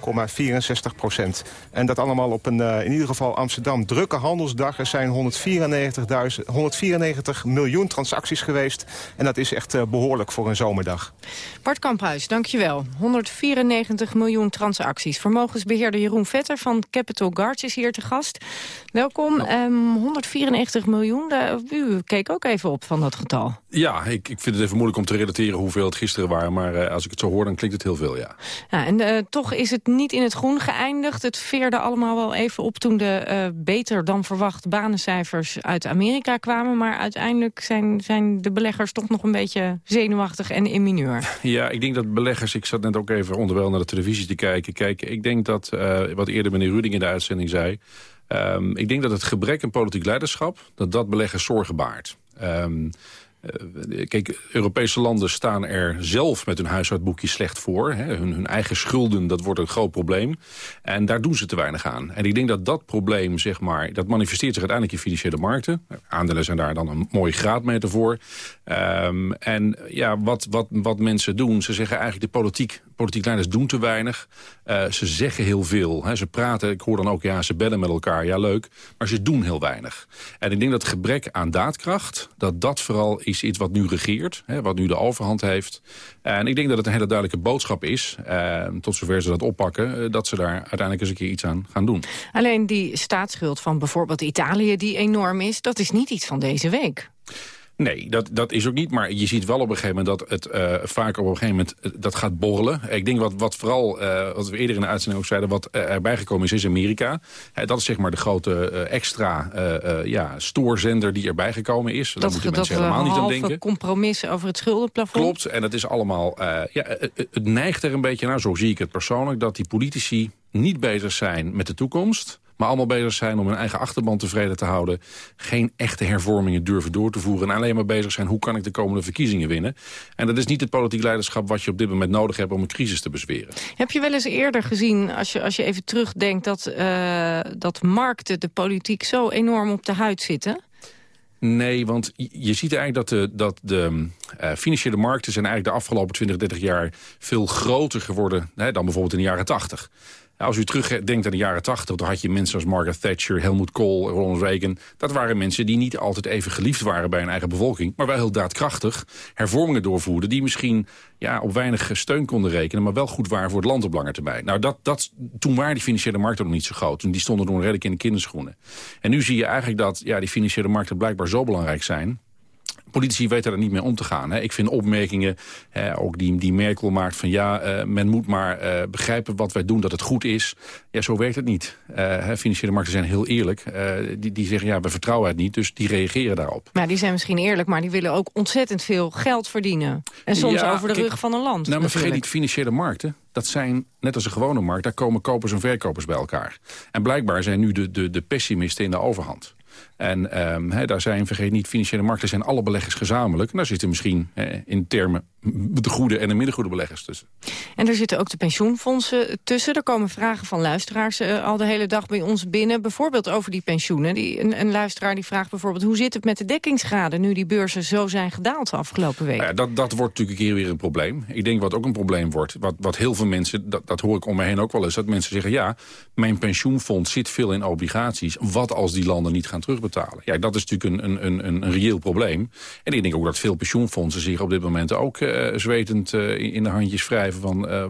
0,64 procent. En dat allemaal op een, uh, in ieder geval Amsterdam, drukke handelsdag. Er zijn 194, 194 miljoen transacties geweest. En dat is echt uh, behoorlijk voor een zomerdag. Bart Kamphuis, dankjewel. 194 miljoen transacties. Vermogensbeheerder Jeroen Vetter van Capital Guards is hier te gast. Welkom. Um, 194 miljoen, u keek ook even op van dat getal. Ja, ik, ik vind het even moeilijk om te relateren hoeveel het gisteren waren. Maar uh, als ik het zo hoor, dan klinkt het heel veel, ja. ja en uh, toch is het niet in het groen geëindigd. Het veerde allemaal wel even op toen de uh, beter dan verwacht banencijfers uit Amerika kwamen. Maar uiteindelijk zijn, zijn de beleggers toch nog een beetje zenuwachtig en in mineur. Ja, ik denk dat beleggers, ik zat net ook even onderwijl naar de televisie te kijken. Kijk, ik denk dat, wat eerder meneer Ruding in de uitzending zei... Um, ik denk dat het gebrek aan politiek leiderschap, dat dat beleggers zorgen baart. Um, kijk, Europese landen staan er zelf met hun huishoudboekje slecht voor. Hè. Hun, hun, eigen schulden, dat wordt een groot probleem. En daar doen ze te weinig aan. En ik denk dat dat probleem, zeg maar, dat manifesteert zich uiteindelijk in financiële markten. Aandelen zijn daar dan een mooie graadmeter voor. Um, en ja, wat, wat, wat mensen doen, ze zeggen eigenlijk de politiek, politiek leiders doen te weinig. Uh, ze zeggen heel veel. Hè. Ze praten, ik hoor dan ook, ja, ze bellen met elkaar, ja leuk. Maar ze doen heel weinig. En ik denk dat gebrek aan daadkracht, dat dat vooral is iets wat nu regeert. Hè, wat nu de overhand heeft. En ik denk dat het een hele duidelijke boodschap is, uh, tot zover ze dat oppakken, uh, dat ze daar uiteindelijk eens een keer iets aan gaan doen. Alleen die staatsschuld van bijvoorbeeld Italië, die enorm is, dat is niet iets van deze week. Nee, dat, dat is ook niet. Maar je ziet wel op een gegeven moment dat het uh, vaak op een gegeven moment uh, dat gaat borrelen. Ik denk wat, wat vooral, uh, wat we eerder in de uitzending ook zeiden, wat erbij gekomen is, is Amerika. dat is zeg maar de grote extra ja, stoorzender die erbij gekomen is. Daar dat, moeten dat mensen helemaal niet aan denken. compromis over het schuldenplafond. Klopt, en dat is allemaal, ja, het neigt er een beetje naar, zo zie ik het persoonlijk, dat die politici niet bezig zijn met de toekomst maar allemaal bezig zijn om hun eigen achterban tevreden te houden. Geen echte hervormingen durven door te voeren. En alleen maar bezig zijn, hoe kan ik de komende verkiezingen winnen? En dat is niet het politiek leiderschap wat je op dit moment nodig hebt om een crisis te bezweren. Heb je wel eens eerder gezien, als je, als je even terugdenkt... dat, uh, dat markten de politiek zo enorm op de huid zitten? Nee, want je ziet eigenlijk dat de, dat de uh, financiële markten... zijn eigenlijk de afgelopen 20, 30 jaar veel groter geworden... Hè, dan bijvoorbeeld in de jaren 80. Als u terugdenkt aan de jaren 80, dan had je mensen als Margaret Thatcher, Helmut Kohl, Ronald Reagan. Dat waren mensen die niet altijd even geliefd waren bij hun eigen bevolking. Maar wel heel daadkrachtig hervormingen doorvoerden die misschien ja, op weinig steun konden rekenen. Maar wel goed waren voor het land op lange termijn. Nou, dat, dat, toen waren die financiële markten nog niet zo groot. Toen die stonden nog redelijk in de kinderschoenen. En nu zie je eigenlijk dat ja, die financiële markten blijkbaar zo belangrijk zijn politici weten er niet mee om te gaan. Hè. Ik vind opmerkingen, hè, ook die, die Merkel maakt van... ja, uh, men moet maar uh, begrijpen wat wij doen, dat het goed is. Ja, zo werkt het niet. Uh, hè, financiële markten zijn heel eerlijk. die, die zeggen, ja, we vertrouwen het niet, dus die reageren daarop. Maar die zijn misschien eerlijk, maar die willen ook ontzettend veel geld verdienen. En soms ja, over de kijk, rug van een land. Nou, maar vergeet niet, financiële markten, dat zijn, net als een gewone markt... daar komen kopers en verkopers bij elkaar. En blijkbaar zijn nu de, de, de pessimisten in de overhand. En um, he, daar zijn, vergeet niet, financiële markten zijn alle beleggers gezamenlijk. En daar zitten misschien he, in termen de goede en de minder goede beleggers tussen. En er zitten ook de pensioenfondsen tussen. Er komen vragen van luisteraars uh, al de hele dag bij ons binnen. Bijvoorbeeld over die pensioenen. Die, een, een, luisteraar die vraagt bijvoorbeeld... hoe zit het met de dekkingsgraden nu die beurzen zo zijn gedaald de afgelopen week? Nou dat, dat wordt natuurlijk een keer weer een probleem. Ik denk wat ook een probleem wordt, wat, wat heel veel mensen... Dat, dat hoor ik om me heen ook wel eens, dat mensen zeggen... ja, mijn pensioenfonds zit veel in obligaties. Wat als die landen niet gaan terugbetalen? Ja, dat is natuurlijk een, een, een, een reëel probleem. En ik denk ook dat veel pensioenfondsen zich op dit moment ook... Uh, zwetend uh, in de handjes wrijven van uh,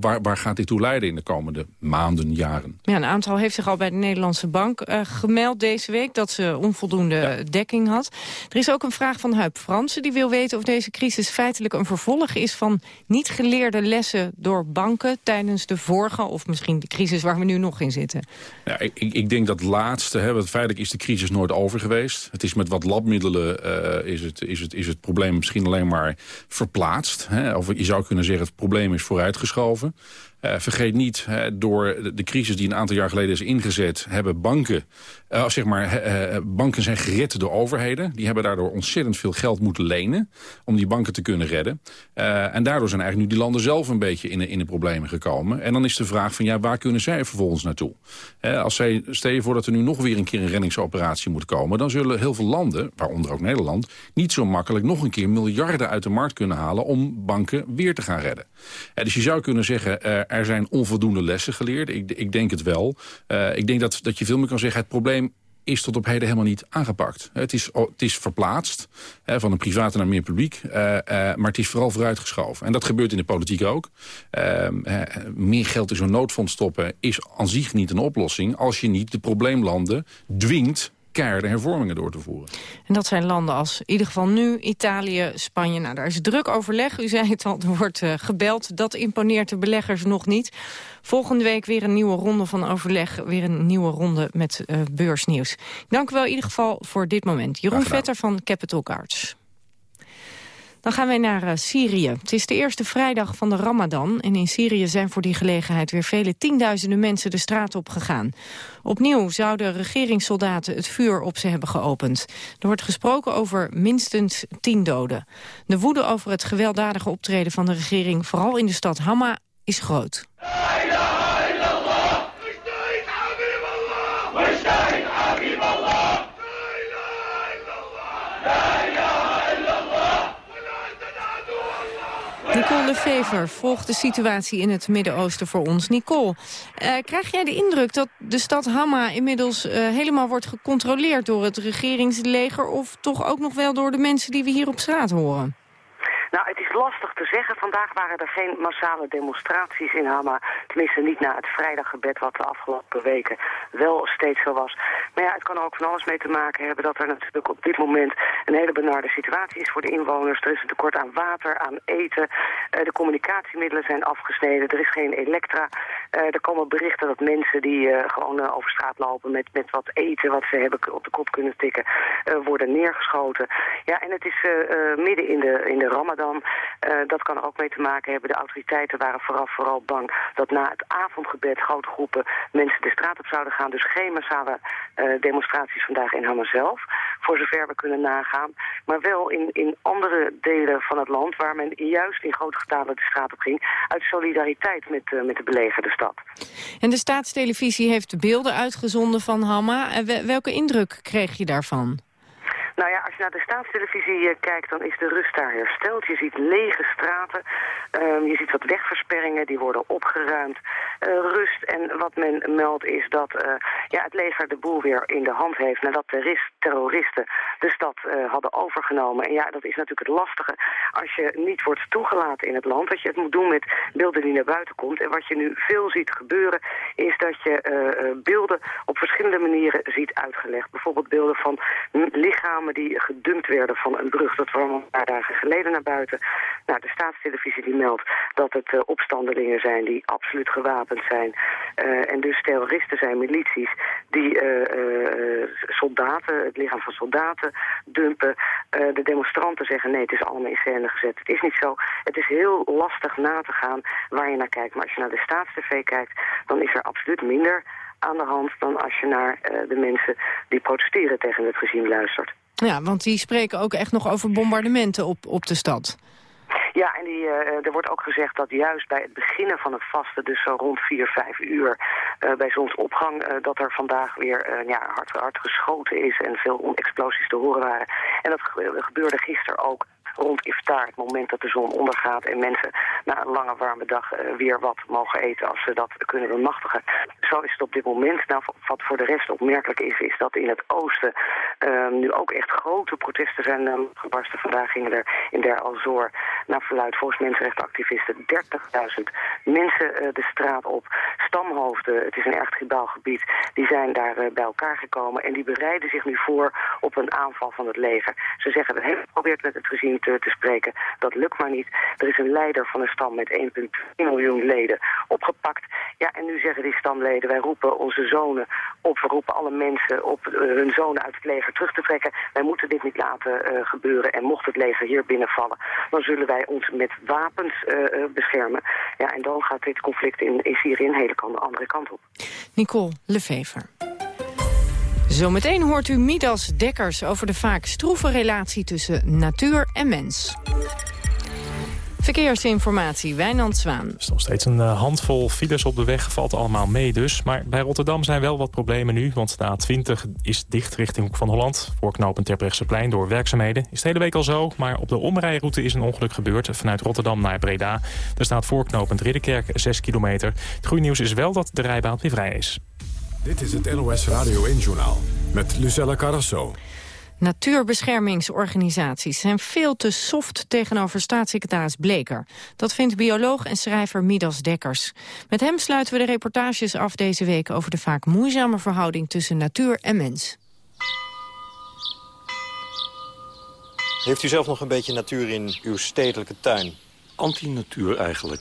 waar, waar gaat dit toe leiden in de komende maanden, jaren. Ja, een aantal heeft zich al bij de Nederlandse Bank gemeld deze week dat ze onvoldoende ja. dekking had. Er is ook een vraag van Huip Fransen die wil weten of deze crisis feitelijk een vervolg is van niet geleerde lessen door banken tijdens de vorige of misschien de crisis waar we nu nog in zitten. Ja, ik, ik denk dat laatste, hè, want feitelijk is de crisis nooit over geweest. Het is met wat labmiddelen is, het, is, het, is het probleem misschien alleen maar verplaatst. Hè, of je zou kunnen zeggen het probleem is vooruitgeschoven. Uh, vergeet niet, door de crisis die een aantal jaar geleden is ingezet... hebben banken, uh, zeg maar, uh, banken zijn gered door overheden. Die hebben daardoor ontzettend veel geld moeten lenen... om die banken te kunnen redden. en daardoor zijn eigenlijk nu die landen zelf een beetje in de, in problemen gekomen. En dan is de vraag van, ja, waar kunnen zij vervolgens naartoe? als zij, stel je voor dat er nu nog weer een keer een reddingsoperatie moet komen... dan zullen heel veel landen, waaronder ook Nederland... niet zo makkelijk nog een keer miljarden uit de markt kunnen halen... om banken weer te gaan redden. dus je zou kunnen zeggen, er zijn onvoldoende lessen geleerd. Ik, ik denk het wel. Uh, ik denk dat, dat je veel meer kan zeggen... het probleem is tot op heden helemaal niet aangepakt. Het is, het is verplaatst hè, van een private naar meer publiek. Maar het is vooral vooruitgeschoven. En dat gebeurt in de politiek ook. Uh, meer geld in zo'n noodfonds stoppen is aan zich niet een oplossing... als je niet de probleemlanden dwingt keiharde hervormingen door te voeren. En dat zijn landen als in ieder geval nu Italië, Spanje. Nou, daar is druk overleg. U zei het al, er wordt uh, gebeld. Dat imponeert de beleggers nog niet. Volgende week weer een nieuwe ronde van overleg. Weer een nieuwe ronde met uh, beursnieuws. Dank u wel in ieder geval voor dit moment. Jeroen Vetter van Capital Cards. Dan gaan wij naar uh, Syrië. Het is de eerste vrijdag van de Ramadan... en in Syrië zijn voor die gelegenheid weer vele tienduizenden mensen de straat op gegaan. Opnieuw zouden regeringssoldaten het vuur op ze hebben geopend. Er wordt gesproken over minstens tien doden. De woede over het gewelddadige optreden van de regering... vooral in de stad Hama, is groot. Nicole Lefever volgt de situatie in het Midden-Oosten voor ons. Nicole, uh, krijg jij de indruk dat de stad Hama inmiddels uh, helemaal wordt gecontroleerd door het regeringsleger... of toch ook nog wel door de mensen die we hier op straat horen? Nou, het is lastig te zeggen. Vandaag waren er geen massale demonstraties in Hama. Tenminste niet na het vrijdaggebed wat de afgelopen weken wel steeds zo was. Maar ja, het kan ook van alles mee te maken hebben dat er natuurlijk op dit moment een hele benarde situatie is voor de inwoners. Er is een tekort aan water, aan eten. Uh, de communicatiemiddelen zijn afgesneden. Er is geen elektra. Uh, er komen berichten dat mensen die uh, gewoon over straat lopen met, met wat eten wat ze hebben op de kop kunnen tikken, worden neergeschoten. Ja, en het is midden in de, in de Ramadan Uh, dat kan er ook mee te maken hebben. De autoriteiten waren vooral, vooral bang dat na het avondgebed grote groepen mensen de straat op zouden gaan. Dus geen massale uh, demonstraties vandaag in Hamas zelf, voor zover we kunnen nagaan. Maar wel in, in andere delen van het land waar men juist in grote getalen de straat op ging. Uit solidariteit met, uh, met de belegerde stad. En de staatstelevisie heeft beelden uitgezonden van Hama. Welke indruk kreeg je daarvan? Nou ja, als je naar de staatstelevisie uh, kijkt, dan is de rust daar hersteld. Je ziet lege straten, um, je ziet wat wegversperringen, die worden opgeruimd. Uh, rust en wat men meldt is dat uh, ja, het leger de boel weer in de hand heeft... nadat de terroristen de stad hadden overgenomen. En ja, dat is natuurlijk het lastige als je niet wordt toegelaten in het land. Dat je het moet doen met beelden die naar buiten komt. En wat je nu veel ziet gebeuren, is dat je beelden op verschillende manieren ziet uitgelegd. Bijvoorbeeld beelden van lichamen die gedumpt werden van een brug. Dat kwam een paar dagen geleden naar buiten. Nou, de staatstelevisie die meldt dat het uh, opstandelingen zijn die absoluut gewapend zijn. Uh, en dus terroristen zijn milities die uh, soldaten, het lichaam van soldaten dumpen. de demonstranten zeggen nee, het is allemaal in scène gezet. Het is niet zo. Het is heel lastig na te gaan waar je naar kijkt. Maar als je naar de staatstv kijkt, dan is er absoluut minder aan de hand dan als je naar de mensen die protesteren tegen het regime luistert. Ja, want die spreken ook echt nog over bombardementen op, op de stad. Ja, en die, uh, er wordt ook gezegd dat juist bij het beginnen van het vasten, dus zo rond 4, 5 uur uh, bij zonsopgang, uh, dat er vandaag weer ja, hard, hard geschoten is en veel explosies te horen waren. En dat gebeurde gisteren ook rond iftar, het moment dat de zon ondergaat en mensen na een lange warme dag uh, weer wat mogen eten als ze dat kunnen bemachtigen. Zo is het op dit moment. Nou, wat voor de rest opmerkelijk is, is dat in het oosten uh, nu ook echt grote protesten zijn uh, gebarsten. Vandaag gingen er in Der Alzor, naar verluid volgens mensenrechtenactivisten, 30.000 mensen eh, de straat op. Stamhoofden, het is een erg tribaal gebied, die zijn daar eh, bij elkaar gekomen en die bereiden zich nu voor op een aanval van het leger. Ze zeggen, we hebben geprobeerd met het regime te, te spreken. Dat lukt maar niet. Er is een leider van een stam met 1,2 miljoen leden opgepakt. Ja, en nu zeggen die stamleden. Wij roepen onze zonen op, we roepen alle mensen op hun zonen uit het leger terug te trekken. Wij moeten dit niet laten gebeuren en mocht het leger hier binnenvallen, dan zullen wij ons met wapens beschermen. Ja, en dan gaat dit conflict in, in Syrië een hele andere kant op. Nicole Lefever. Zometeen hoort u Midas Dekkers over de vaak stroeve relatie tussen natuur en mens. Verkeersinformatie, Wijnand Zwaan. Er is nog steeds een eh, handvol files op de weg, valt allemaal mee dus. Maar bij Rotterdam zijn wel wat problemen nu, want de A20 is dicht richting Hoek van Holland. Voor knooppunt Terbrechtseplein door werkzaamheden. Is de hele week al zo, maar op de omrijroute is een ongeluk gebeurd. Vanuit Rotterdam naar Breda. Er staat voor knooppunt Ridderkerk 6 kilometer. Het goede nieuws is wel dat de rijbaan weer vrij is. Dit is het NOS Radio 1-journaal met Lucella Carrasso. Natuurbeschermingsorganisaties zijn veel te soft tegenover staatssecretaris Bleker. Dat vindt bioloog en schrijver Midas Dekkers. Met hem sluiten we de reportages af deze week over de vaak moeizame verhouding tussen natuur en mens. Heeft u zelf nog een beetje natuur in uw stedelijke tuin? Anti-natuur eigenlijk.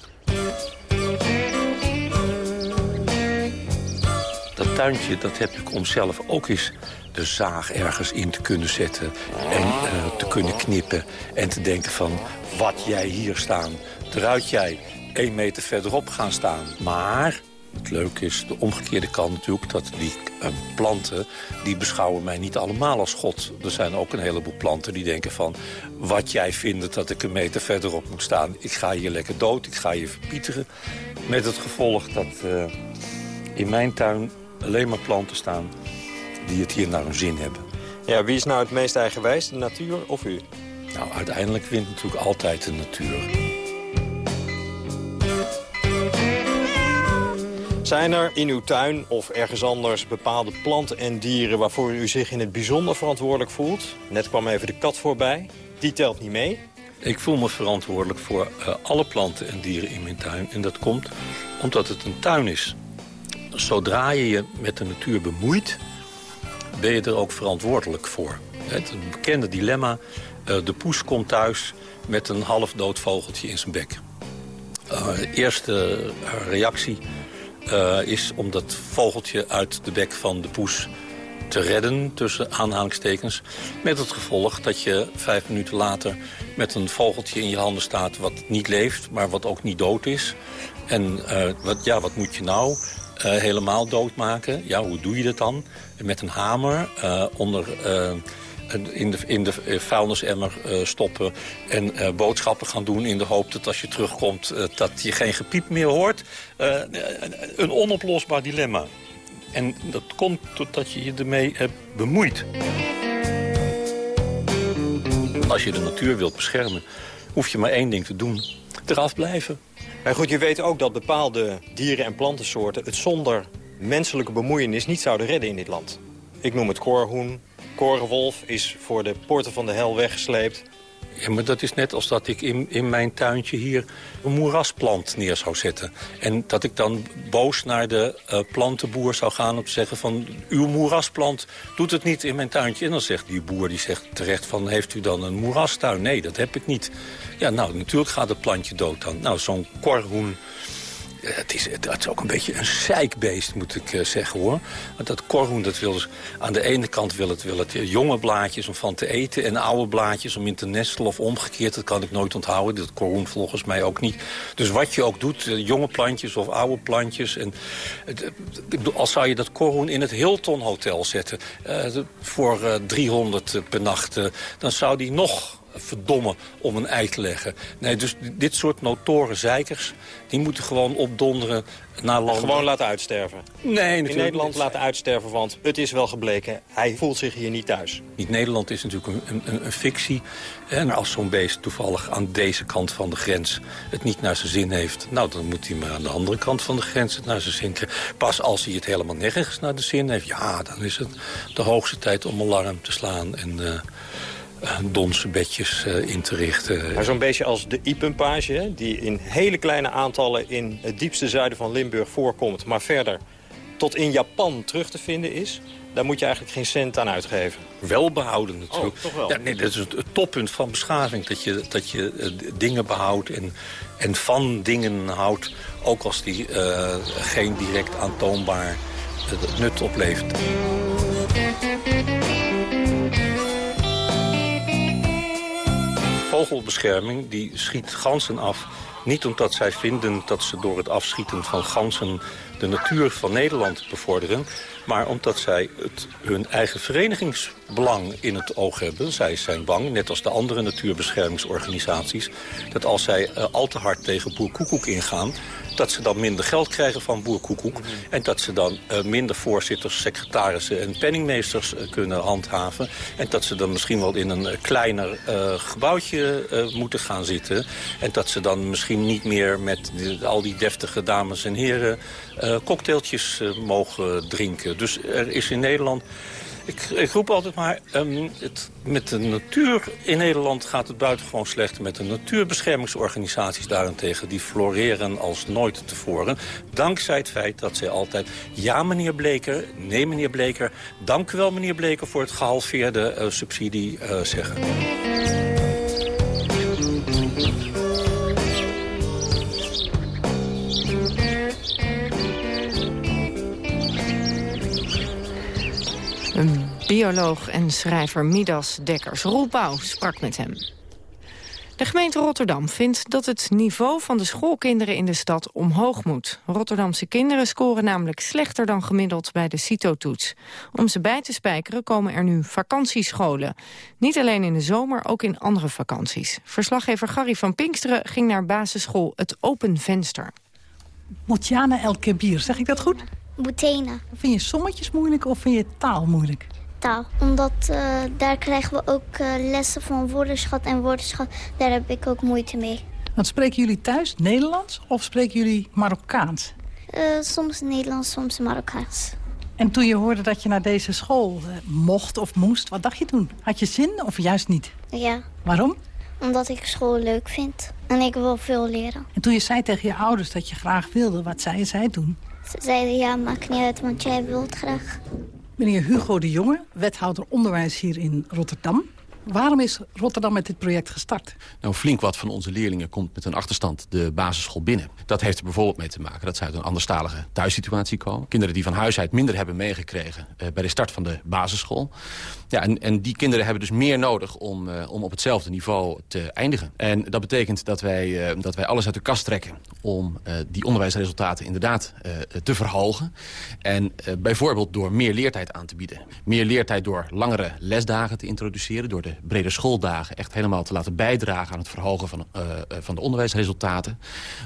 Dat tuintje dat heb ik om zelf ook eens de zaag ergens in te kunnen zetten. En uh, te kunnen knippen. En te denken van, wat jij hier staan. Eruit jij één meter verderop gaan staan. Maar het leuke is, de omgekeerde kant natuurlijk... dat die uh, planten, die beschouwen mij niet allemaal als God. Er zijn ook een heleboel planten die denken van... wat jij vindt dat ik een meter verderop moet staan... ik ga hier lekker dood, ik ga je verpieteren. Met het gevolg dat uh, in mijn tuin alleen maar planten staan die het hier naar hun zin hebben. Ja, wie is nou het meest eigenwijs, de natuur of u? Nou, uiteindelijk wint natuurlijk altijd de natuur. Zijn er in uw tuin of ergens anders bepaalde planten en dieren... waarvoor u zich in het bijzonder verantwoordelijk voelt? Net kwam even de kat voorbij. Die telt niet mee. Ik voel me verantwoordelijk voor uh, alle planten en dieren in mijn tuin. En dat komt omdat het een tuin is. Zodra je je met de natuur bemoeit ben je er ook verantwoordelijk voor. Het bekende dilemma, uh, de poes komt thuis met een half dood vogeltje in zijn bek. Uh, de eerste reactie uh, is om dat vogeltje uit de bek van de poes te redden, tussen aanhalingstekens. Met het gevolg dat je vijf minuten later met een vogeltje in je handen staat... wat niet leeft, maar wat ook niet dood is. En wat, ja, wat moet je nou? Uh, helemaal doodmaken. Ja, hoe doe je dat dan? Met een hamer uh, onder... Uh, in de, in de vuilnisemmer stoppen en boodschappen gaan doen... in de hoop dat als je terugkomt dat je geen gepiep meer hoort. een onoplosbaar dilemma. En dat komt doordat je je ermee hebt bemoeid. Als je de natuur wilt beschermen, hoef je maar één ding te doen. Eraf blijven. Maar goed, je weet ook dat bepaalde dieren- en plantensoorten... het zonder menselijke bemoeienis niet zouden redden in dit land. Ik noem het koorhoen. Korenwolf is voor de poorten van de hel weggesleept. Ja, maar dat is net als dat ik in, in mijn tuintje hier een moerasplant neer zou zetten. En dat ik dan boos naar de uh, plantenboer zou gaan om te zeggen van... uw moerasplant doet het niet in mijn tuintje. En dan zegt die boer, die zegt terecht van... heeft u dan een moerastuin? Nee, dat heb ik niet. Ja, nou, natuurlijk gaat het plantje dood dan. Nou, zo'n korhoen het is, ook een beetje een zeikbeest, moet ik uh, zeggen hoor. Want dat korhoen, dat wil dus, aan de ene kant wil het, wil het jonge blaadjes om van te eten... en oude blaadjes om in te nestelen of omgekeerd. Dat kan ik nooit onthouden, dat korhoen volgens mij ook niet. Dus wat je ook doet, uh, jonge plantjes of oude plantjes. En, als zou je dat korhoen in het Hilton Hotel zetten... voor 300 per nacht, dan zou die nog verdommen om een ei te leggen. Nee, dus dit soort notoren zeikers, die moeten gewoon opdonderen naar landen. Gewoon laten uitsterven? Nee, natuurlijk In Nederland laten uitsterven, want het is wel gebleken, hij voelt zich hier niet thuis. Niet Nederland is natuurlijk een, een, een fictie. En als zo'n beest toevallig aan deze kant van de grens het niet naar zijn zin heeft... nou, dan moet hij maar aan de andere kant van de grens het naar zijn zin krijgen. Pas als hij het helemaal nergens naar de zin heeft, ja, dan is het de hoogste tijd om alarm te slaan en... Uh, donse bedjes uh, in te richten. Zo'n beetje als de ipumpage, die in hele kleine aantallen in het diepste zuiden van Limburg voorkomt, maar verder tot in Japan terug te vinden is. daar moet je eigenlijk geen cent aan uitgeven. Wel behouden natuurlijk. Oh, toch wel? Ja, nee, dat is het, toppunt van beschaving. Dat je, dat je eh, dingen behoudt en, en van dingen houdt. Ook als die eh, geen direct aantoonbaar eh, nut oplevert. Vogelbescherming die schiet ganzen af. Niet omdat zij vinden dat ze door het afschieten van ganzen de natuur van Nederland bevorderen... maar omdat zij het, hun eigen verenigingsbelang in het oog hebben. Zij zijn bang, net als de andere natuurbeschermingsorganisaties... dat als zij uh, al te hard tegen boerkoekoek ingaan dat ze dan minder geld krijgen van boerkoekoek. En dat ze dan uh, minder voorzitters, secretarissen en penningmeesters uh, kunnen handhaven. En dat ze dan misschien wel in een kleiner gebouwtje moeten gaan zitten. En dat ze dan misschien niet meer met de, al die deftige dames en heren cocktailtjes mogen drinken. Dus er is in Nederland ik, ik roep altijd maar, um, het, met de natuur in Nederland gaat het buitengewoon slecht. Met de natuurbeschermingsorganisaties daarentegen, die floreren als nooit tevoren. Dankzij het feit dat zij altijd, ja meneer Bleker, nee meneer Bleker... dank u wel meneer Bleker voor het gehalveerde uh, subsidie zeggen. Bioloog en schrijver Midas Dekkers. Roel Pauw sprak met hem. De gemeente Rotterdam vindt dat het niveau van de schoolkinderen in de stad omhoog moet. Rotterdamse kinderen scoren namelijk slechter dan gemiddeld bij de CITO-toets. Om ze bij te spijkeren komen er nu vakantiescholen. Niet alleen in de zomer, ook in andere vakanties. Verslaggever Gary van Pinksteren ging naar basisschool Het Open Venster. Motjana El Kebir, zeg ik dat goed? Boetena. Vind je sommetjes moeilijk of vind je taal moeilijk? Taal. Omdat uh, daar krijgen we ook uh, lessen van woordenschat en woordenschat. Daar heb ik ook moeite mee. Want spreken jullie thuis Nederlands of spreken jullie Marokkaans? Uh, soms Nederlands, soms Marokkaans. En toen je hoorde dat je naar deze school mocht of moest, wat dacht je toen? Had je zin of juist niet? Ja. Waarom? Omdat ik school leuk vind. En ik wil veel leren. En toen je zei tegen je ouders dat je graag wilde, wat zeiden zij toen? Ze zeiden ja, maakt niet uit, want jij wilt graag. Meneer Hugo de Jonge, wethouder onderwijs hier in Rotterdam. Waarom is Rotterdam met dit project gestart? Nou, flink wat van onze leerlingen komt met een achterstand de basisschool binnen. Dat heeft er bijvoorbeeld mee te maken dat ze uit een anderstalige thuissituatie komen. Kinderen die van huis uit minder hebben meegekregen eh, bij de start van de basisschool. Ja, en, en die kinderen hebben dus meer nodig om, uh, om op hetzelfde niveau te eindigen. En dat betekent dat wij, uh, dat wij alles uit de kast trekken om die onderwijsresultaten inderdaad te verhogen. En bijvoorbeeld door meer leertijd aan te bieden. Meer leertijd door langere lesdagen te introduceren, door de brede schooldagen echt helemaal te laten bijdragen aan het verhogen van, van de onderwijsresultaten.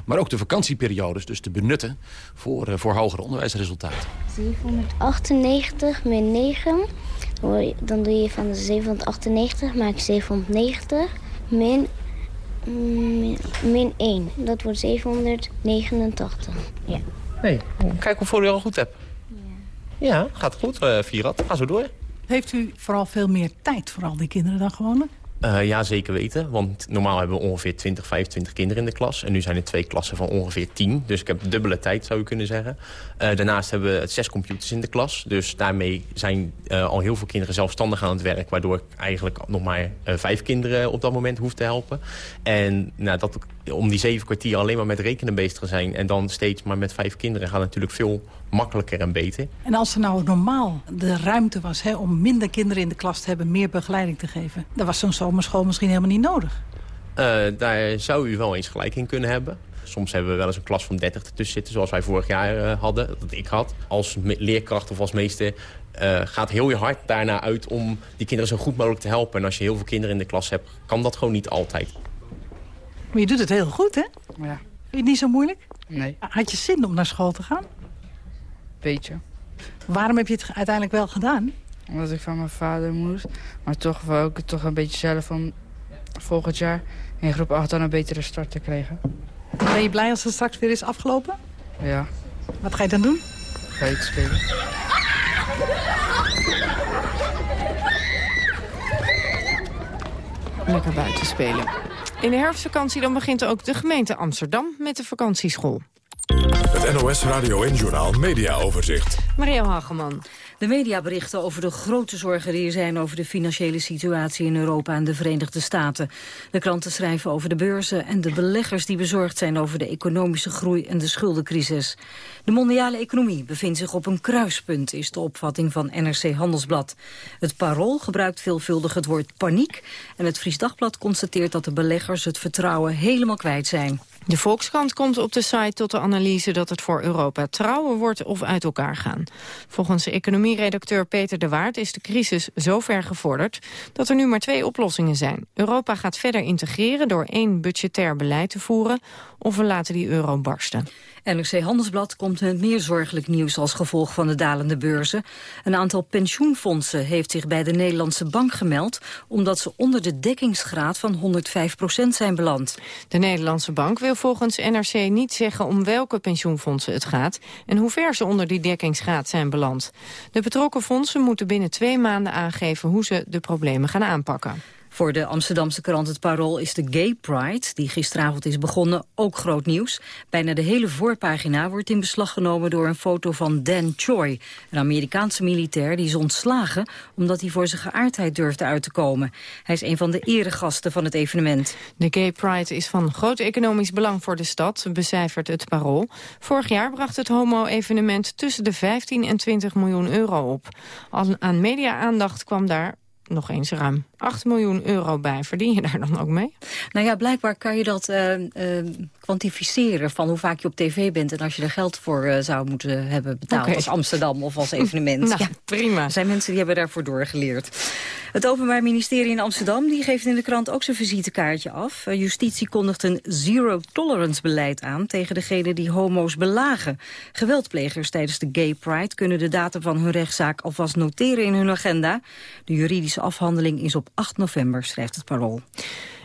Maar ook de vakantieperiodes dus te benutten voor, voor hogere onderwijsresultaten. 798 min 9 dan doe je van de 798 maak je 790 min, min, min 1. Dat wordt 789. Ja. Nee, kijk hoeveel u al goed hebt. Ja, ja gaat goed, uh, Vierat. Ga zo door. Heeft u vooral veel meer tijd voor al die kinderen dan gewoonlijk? Uh, ja, zeker weten. Want normaal hebben we ongeveer 20, 25 kinderen in de klas. En nu zijn er twee klassen van ongeveer 10. Dus ik heb dubbele tijd, zou je kunnen zeggen. Uh, daarnaast hebben we zes computers in de klas. Dus daarmee zijn uh, al heel veel kinderen zelfstandig aan het werk. Waardoor ik eigenlijk nog maar vijf kinderen op dat moment hoef te helpen. En nou, dat, om die zeven kwartier alleen maar met rekenen bezig te zijn... en dan steeds maar met vijf kinderen gaat natuurlijk veel makkelijker en beter. En als er nou normaal de ruimte was hè, om minder kinderen in de klas te hebben... meer begeleiding te geven, dan was zo'n zomerschool misschien helemaal niet nodig. Uh, daar zou u wel eens gelijk in kunnen hebben. Soms hebben we wel eens een klas van 30 ertussen zitten, zoals wij vorig jaar uh, hadden, dat ik had. Als leerkracht of als meester uh, gaat heel je hart daarna uit om die kinderen zo goed mogelijk te helpen. En als je heel veel kinderen in de klas hebt, kan dat gewoon niet altijd. Maar je doet het heel goed, hè? Ja. Vind je het niet zo moeilijk? Nee. Had je zin om naar school te gaan? Beetje. Waarom heb je het uiteindelijk wel gedaan? Omdat ik van mijn vader moest. Maar toch wou ik het toch een beetje zelf van volgend jaar in groep 8 dan een betere start te krijgen. Ben je blij als het straks weer is afgelopen? Ja. Wat ga je dan doen? Buiten spelen. Lekker buiten spelen. In de herfstvakantie dan begint ook de gemeente Amsterdam met de vakantieschool. Het NOS Radio 1-journaal Media Overzicht. Mario Hageman. De media berichten over de grote zorgen die er zijn over de financiële situatie in Europa en de Verenigde Staten. De kranten schrijven over de beurzen en de beleggers die bezorgd zijn over de economische groei en de schuldencrisis. De mondiale economie bevindt zich op een kruispunt, is de opvatting van NRC Handelsblad. Het Parool gebruikt veelvuldig het woord paniek en het Fries Dagblad constateert dat de beleggers het vertrouwen helemaal kwijt zijn. De Volkskrant komt op de site tot de analyse dat het voor Europa trouwen wordt of uit elkaar gaan. Volgens economieredacteur Peter de Waard is de crisis zo ver gevorderd dat er nu maar twee oplossingen zijn. Europa gaat verder integreren door één budgetair beleid te voeren of we laten die euro barsten. NRC Handelsblad komt met meer zorgelijk nieuws als gevolg van de dalende beurzen. Een aantal pensioenfondsen heeft zich bij de Nederlandse bank gemeld... omdat ze onder de dekkingsgraad van 105% zijn beland. De Nederlandse bank wil volgens NRC niet zeggen om welke pensioenfondsen het gaat... en hoe ver ze onder die dekkingsgraad zijn beland. De betrokken fondsen moeten binnen twee maanden aangeven hoe ze de problemen gaan aanpakken. Voor de Amsterdamse krant Het Parool is de Gay Pride, die gisteravond is begonnen, ook groot nieuws. Bijna de hele voorpagina wordt in beslag genomen door een foto van Dan Choi, een Amerikaanse militair die is ontslagen omdat hij voor zijn geaardheid durfde uit te komen. Hij is een van de eregasten van het evenement. De Gay Pride is van groot economisch belang voor de stad, becijfert Het Parool. Vorig jaar bracht het homo-evenement tussen de 15 en 20 miljoen euro op. Aan media-aandacht kwam daar nog eens ruim 8 miljoen euro bij. Verdien je daar dan ook mee? Nou ja, blijkbaar kan je dat uh, uh, kwantificeren van hoe vaak je op tv bent... en als je er geld voor uh, zou moeten hebben betaald okay. als Amsterdam of als evenement. nou, ja, prima. Er zijn mensen die hebben daarvoor doorgeleerd. Het Openbaar Ministerie in Amsterdam die geeft in de krant ook zijn visitekaartje af. Justitie kondigt een zero-tolerance beleid aan tegen degene die homo's belagen. Geweldplegers tijdens de Gay Pride kunnen de datum van hun rechtszaak alvast noteren in hun agenda. De juridische afhandeling is op 8 november, schrijft het Parool.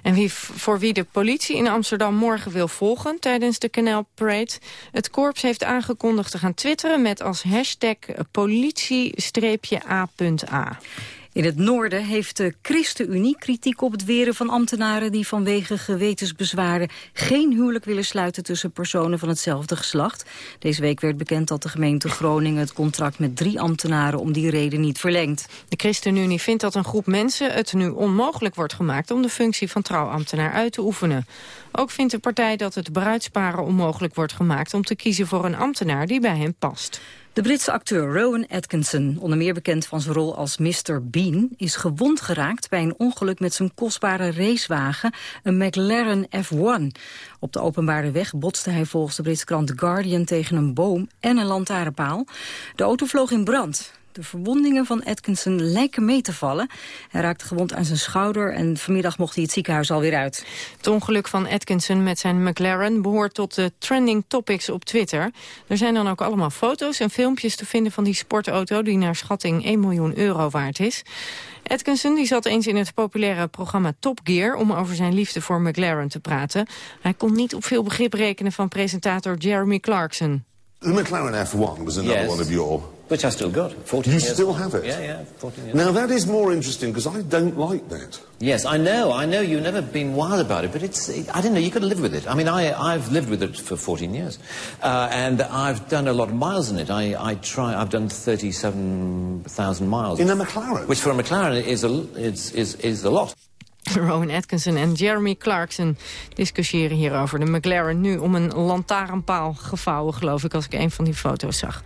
En wie, voor wie de politie in Amsterdam morgen wil volgen tijdens de Canal Parade... het korps heeft aangekondigd te gaan twitteren met als hashtag politie-a.a. In het noorden heeft de ChristenUnie kritiek op het weren van ambtenaren die vanwege gewetensbezwaren geen huwelijk willen sluiten tussen personen van hetzelfde geslacht. Deze week werd bekend dat de gemeente Groningen het contract met drie ambtenaren om die reden niet verlengt. De ChristenUnie vindt dat een groep mensen het nu onmogelijk wordt gemaakt om de functie van trouwambtenaar uit te oefenen. Ook vindt de partij dat het bruidsparen onmogelijk wordt gemaakt om te kiezen voor een ambtenaar die bij hen past. De Britse acteur Rowan Atkinson, onder meer bekend van zijn rol als Mr. Bean, is gewond geraakt bij een ongeluk met zijn kostbare racewagen, een McLaren F1. Op de openbare weg botste hij volgens de Britse krant The Guardian tegen een boom en een lantaarnpaal. De auto vloog in brand. De verwondingen van Atkinson lijken mee te vallen. Hij raakte gewond aan zijn schouder en vanmiddag mocht hij het ziekenhuis alweer uit. Het ongeluk van Atkinson met zijn McLaren behoort tot de trending topics op Twitter. Er zijn dan ook allemaal foto's en filmpjes te vinden van die sportauto... die naar schatting 1 miljoen euro waard is. Atkinson die zat eens in het populaire programma Top Gear... om over zijn liefde voor McLaren te praten. Hij kon niet op veel begrip rekenen van presentator Jeremy Clarkson. The McLaren F1 was another Yes. one of your... Which I still got. 14 You years still old. have it? Yeah, yeah, 14 years. Now that is more interesting because I don't like that. Yes, I know. I know you've never been wild about it, but it's, it, I don't know, you got to live with it. I mean, I, I've lived with it for 14 years. Uh, and I've done a lot of miles in it. I, I try, I've done 37,000 miles. In a McLaren? Which for a McLaren is a, is, is, is a lot. Rowan Atkinson en Jeremy Clarkson discussiëren hierover. De McLaren nu om een lantaarnpaal gevouwen, geloof ik, als ik een van die foto's zag.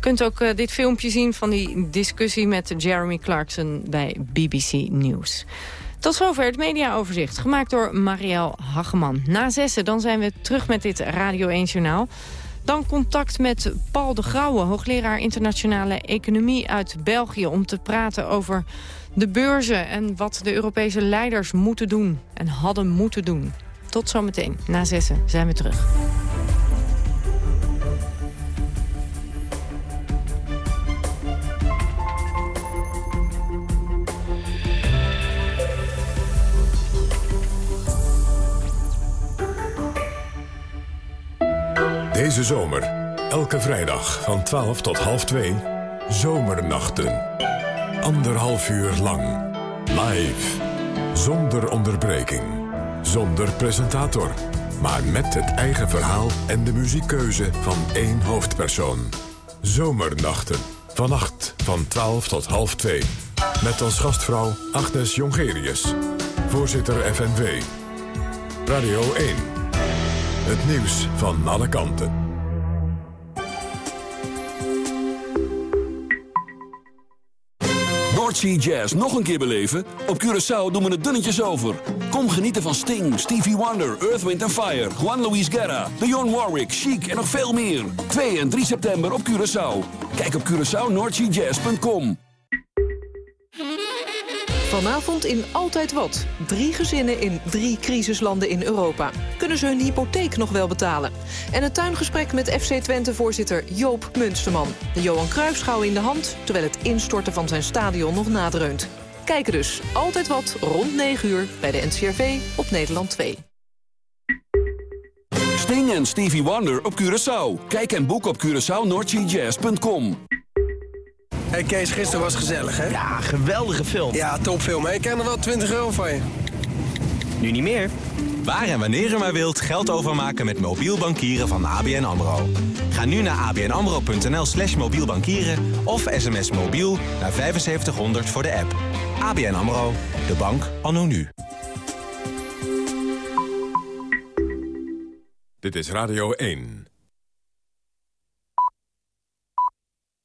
Kunt ook eh, dit filmpje zien van die discussie met Jeremy Clarkson bij BBC News. Tot zover het mediaoverzicht, gemaakt door Marielle Hageman. Na zessen, dan zijn we terug met dit Radio 1 Journaal. Dan contact met Paul de Grauwe, hoogleraar internationale economie uit België... om te praten over de beurzen en wat de Europese leiders moeten doen en hadden moeten doen. Tot zometeen. Na zessen zijn we terug. Deze zomer, elke vrijdag van 12 tot half 2, Zomernachten. Anderhalf uur lang, live, zonder onderbreking, zonder presentator, maar met het eigen verhaal en de muziekkeuze van één hoofdpersoon. Zomernachten. Vannacht van 12 tot half 2. Met als gastvrouw Agnes Jongerius. Voorzitter FNV. Radio 1. Het nieuws van alle kanten. Noordsea Jazz nog een keer beleven? Op Curaçao doen we het dunnetjes over. Kom genieten van Sting, Stevie Wonder, Earth, Wind Fire... Juan Luis Guerra, Dionne Warwick, Chic en nog veel meer. 2 en 3 september op Curaçao. Kijk op CuraçaoNoordseaJazz.com. Vanavond in Altijd Wat. Drie gezinnen in drie crisislanden in Europa. Kunnen ze hun hypotheek nog wel betalen? En een tuingesprek met FC Twente-voorzitter Joop Munsterman. De Johan Cruijffschouw in de hand, terwijl het instorten van zijn stadion nog nadreunt. Kijken dus Altijd Wat rond 9 uur bij de NCRV op Nederland 2. Sting en Stevie Wonder op Curaçao. Kijk en boek op CuraçaoNoordseaJazz.com. Hey Kees, gisteren was gezellig, hè? Ja, geweldige film. Ja, topfilm. Ik ken er wel 20 euro van je. Nu niet meer. Waar en wanneer u maar wilt geld overmaken met mobiel bankieren van ABN AMRO. Ga nu naar abnamro.nl slash mobiel bankieren of sms mobiel naar 7500 voor de app. ABN AMRO, de bank anno nu. Dit is Radio 1.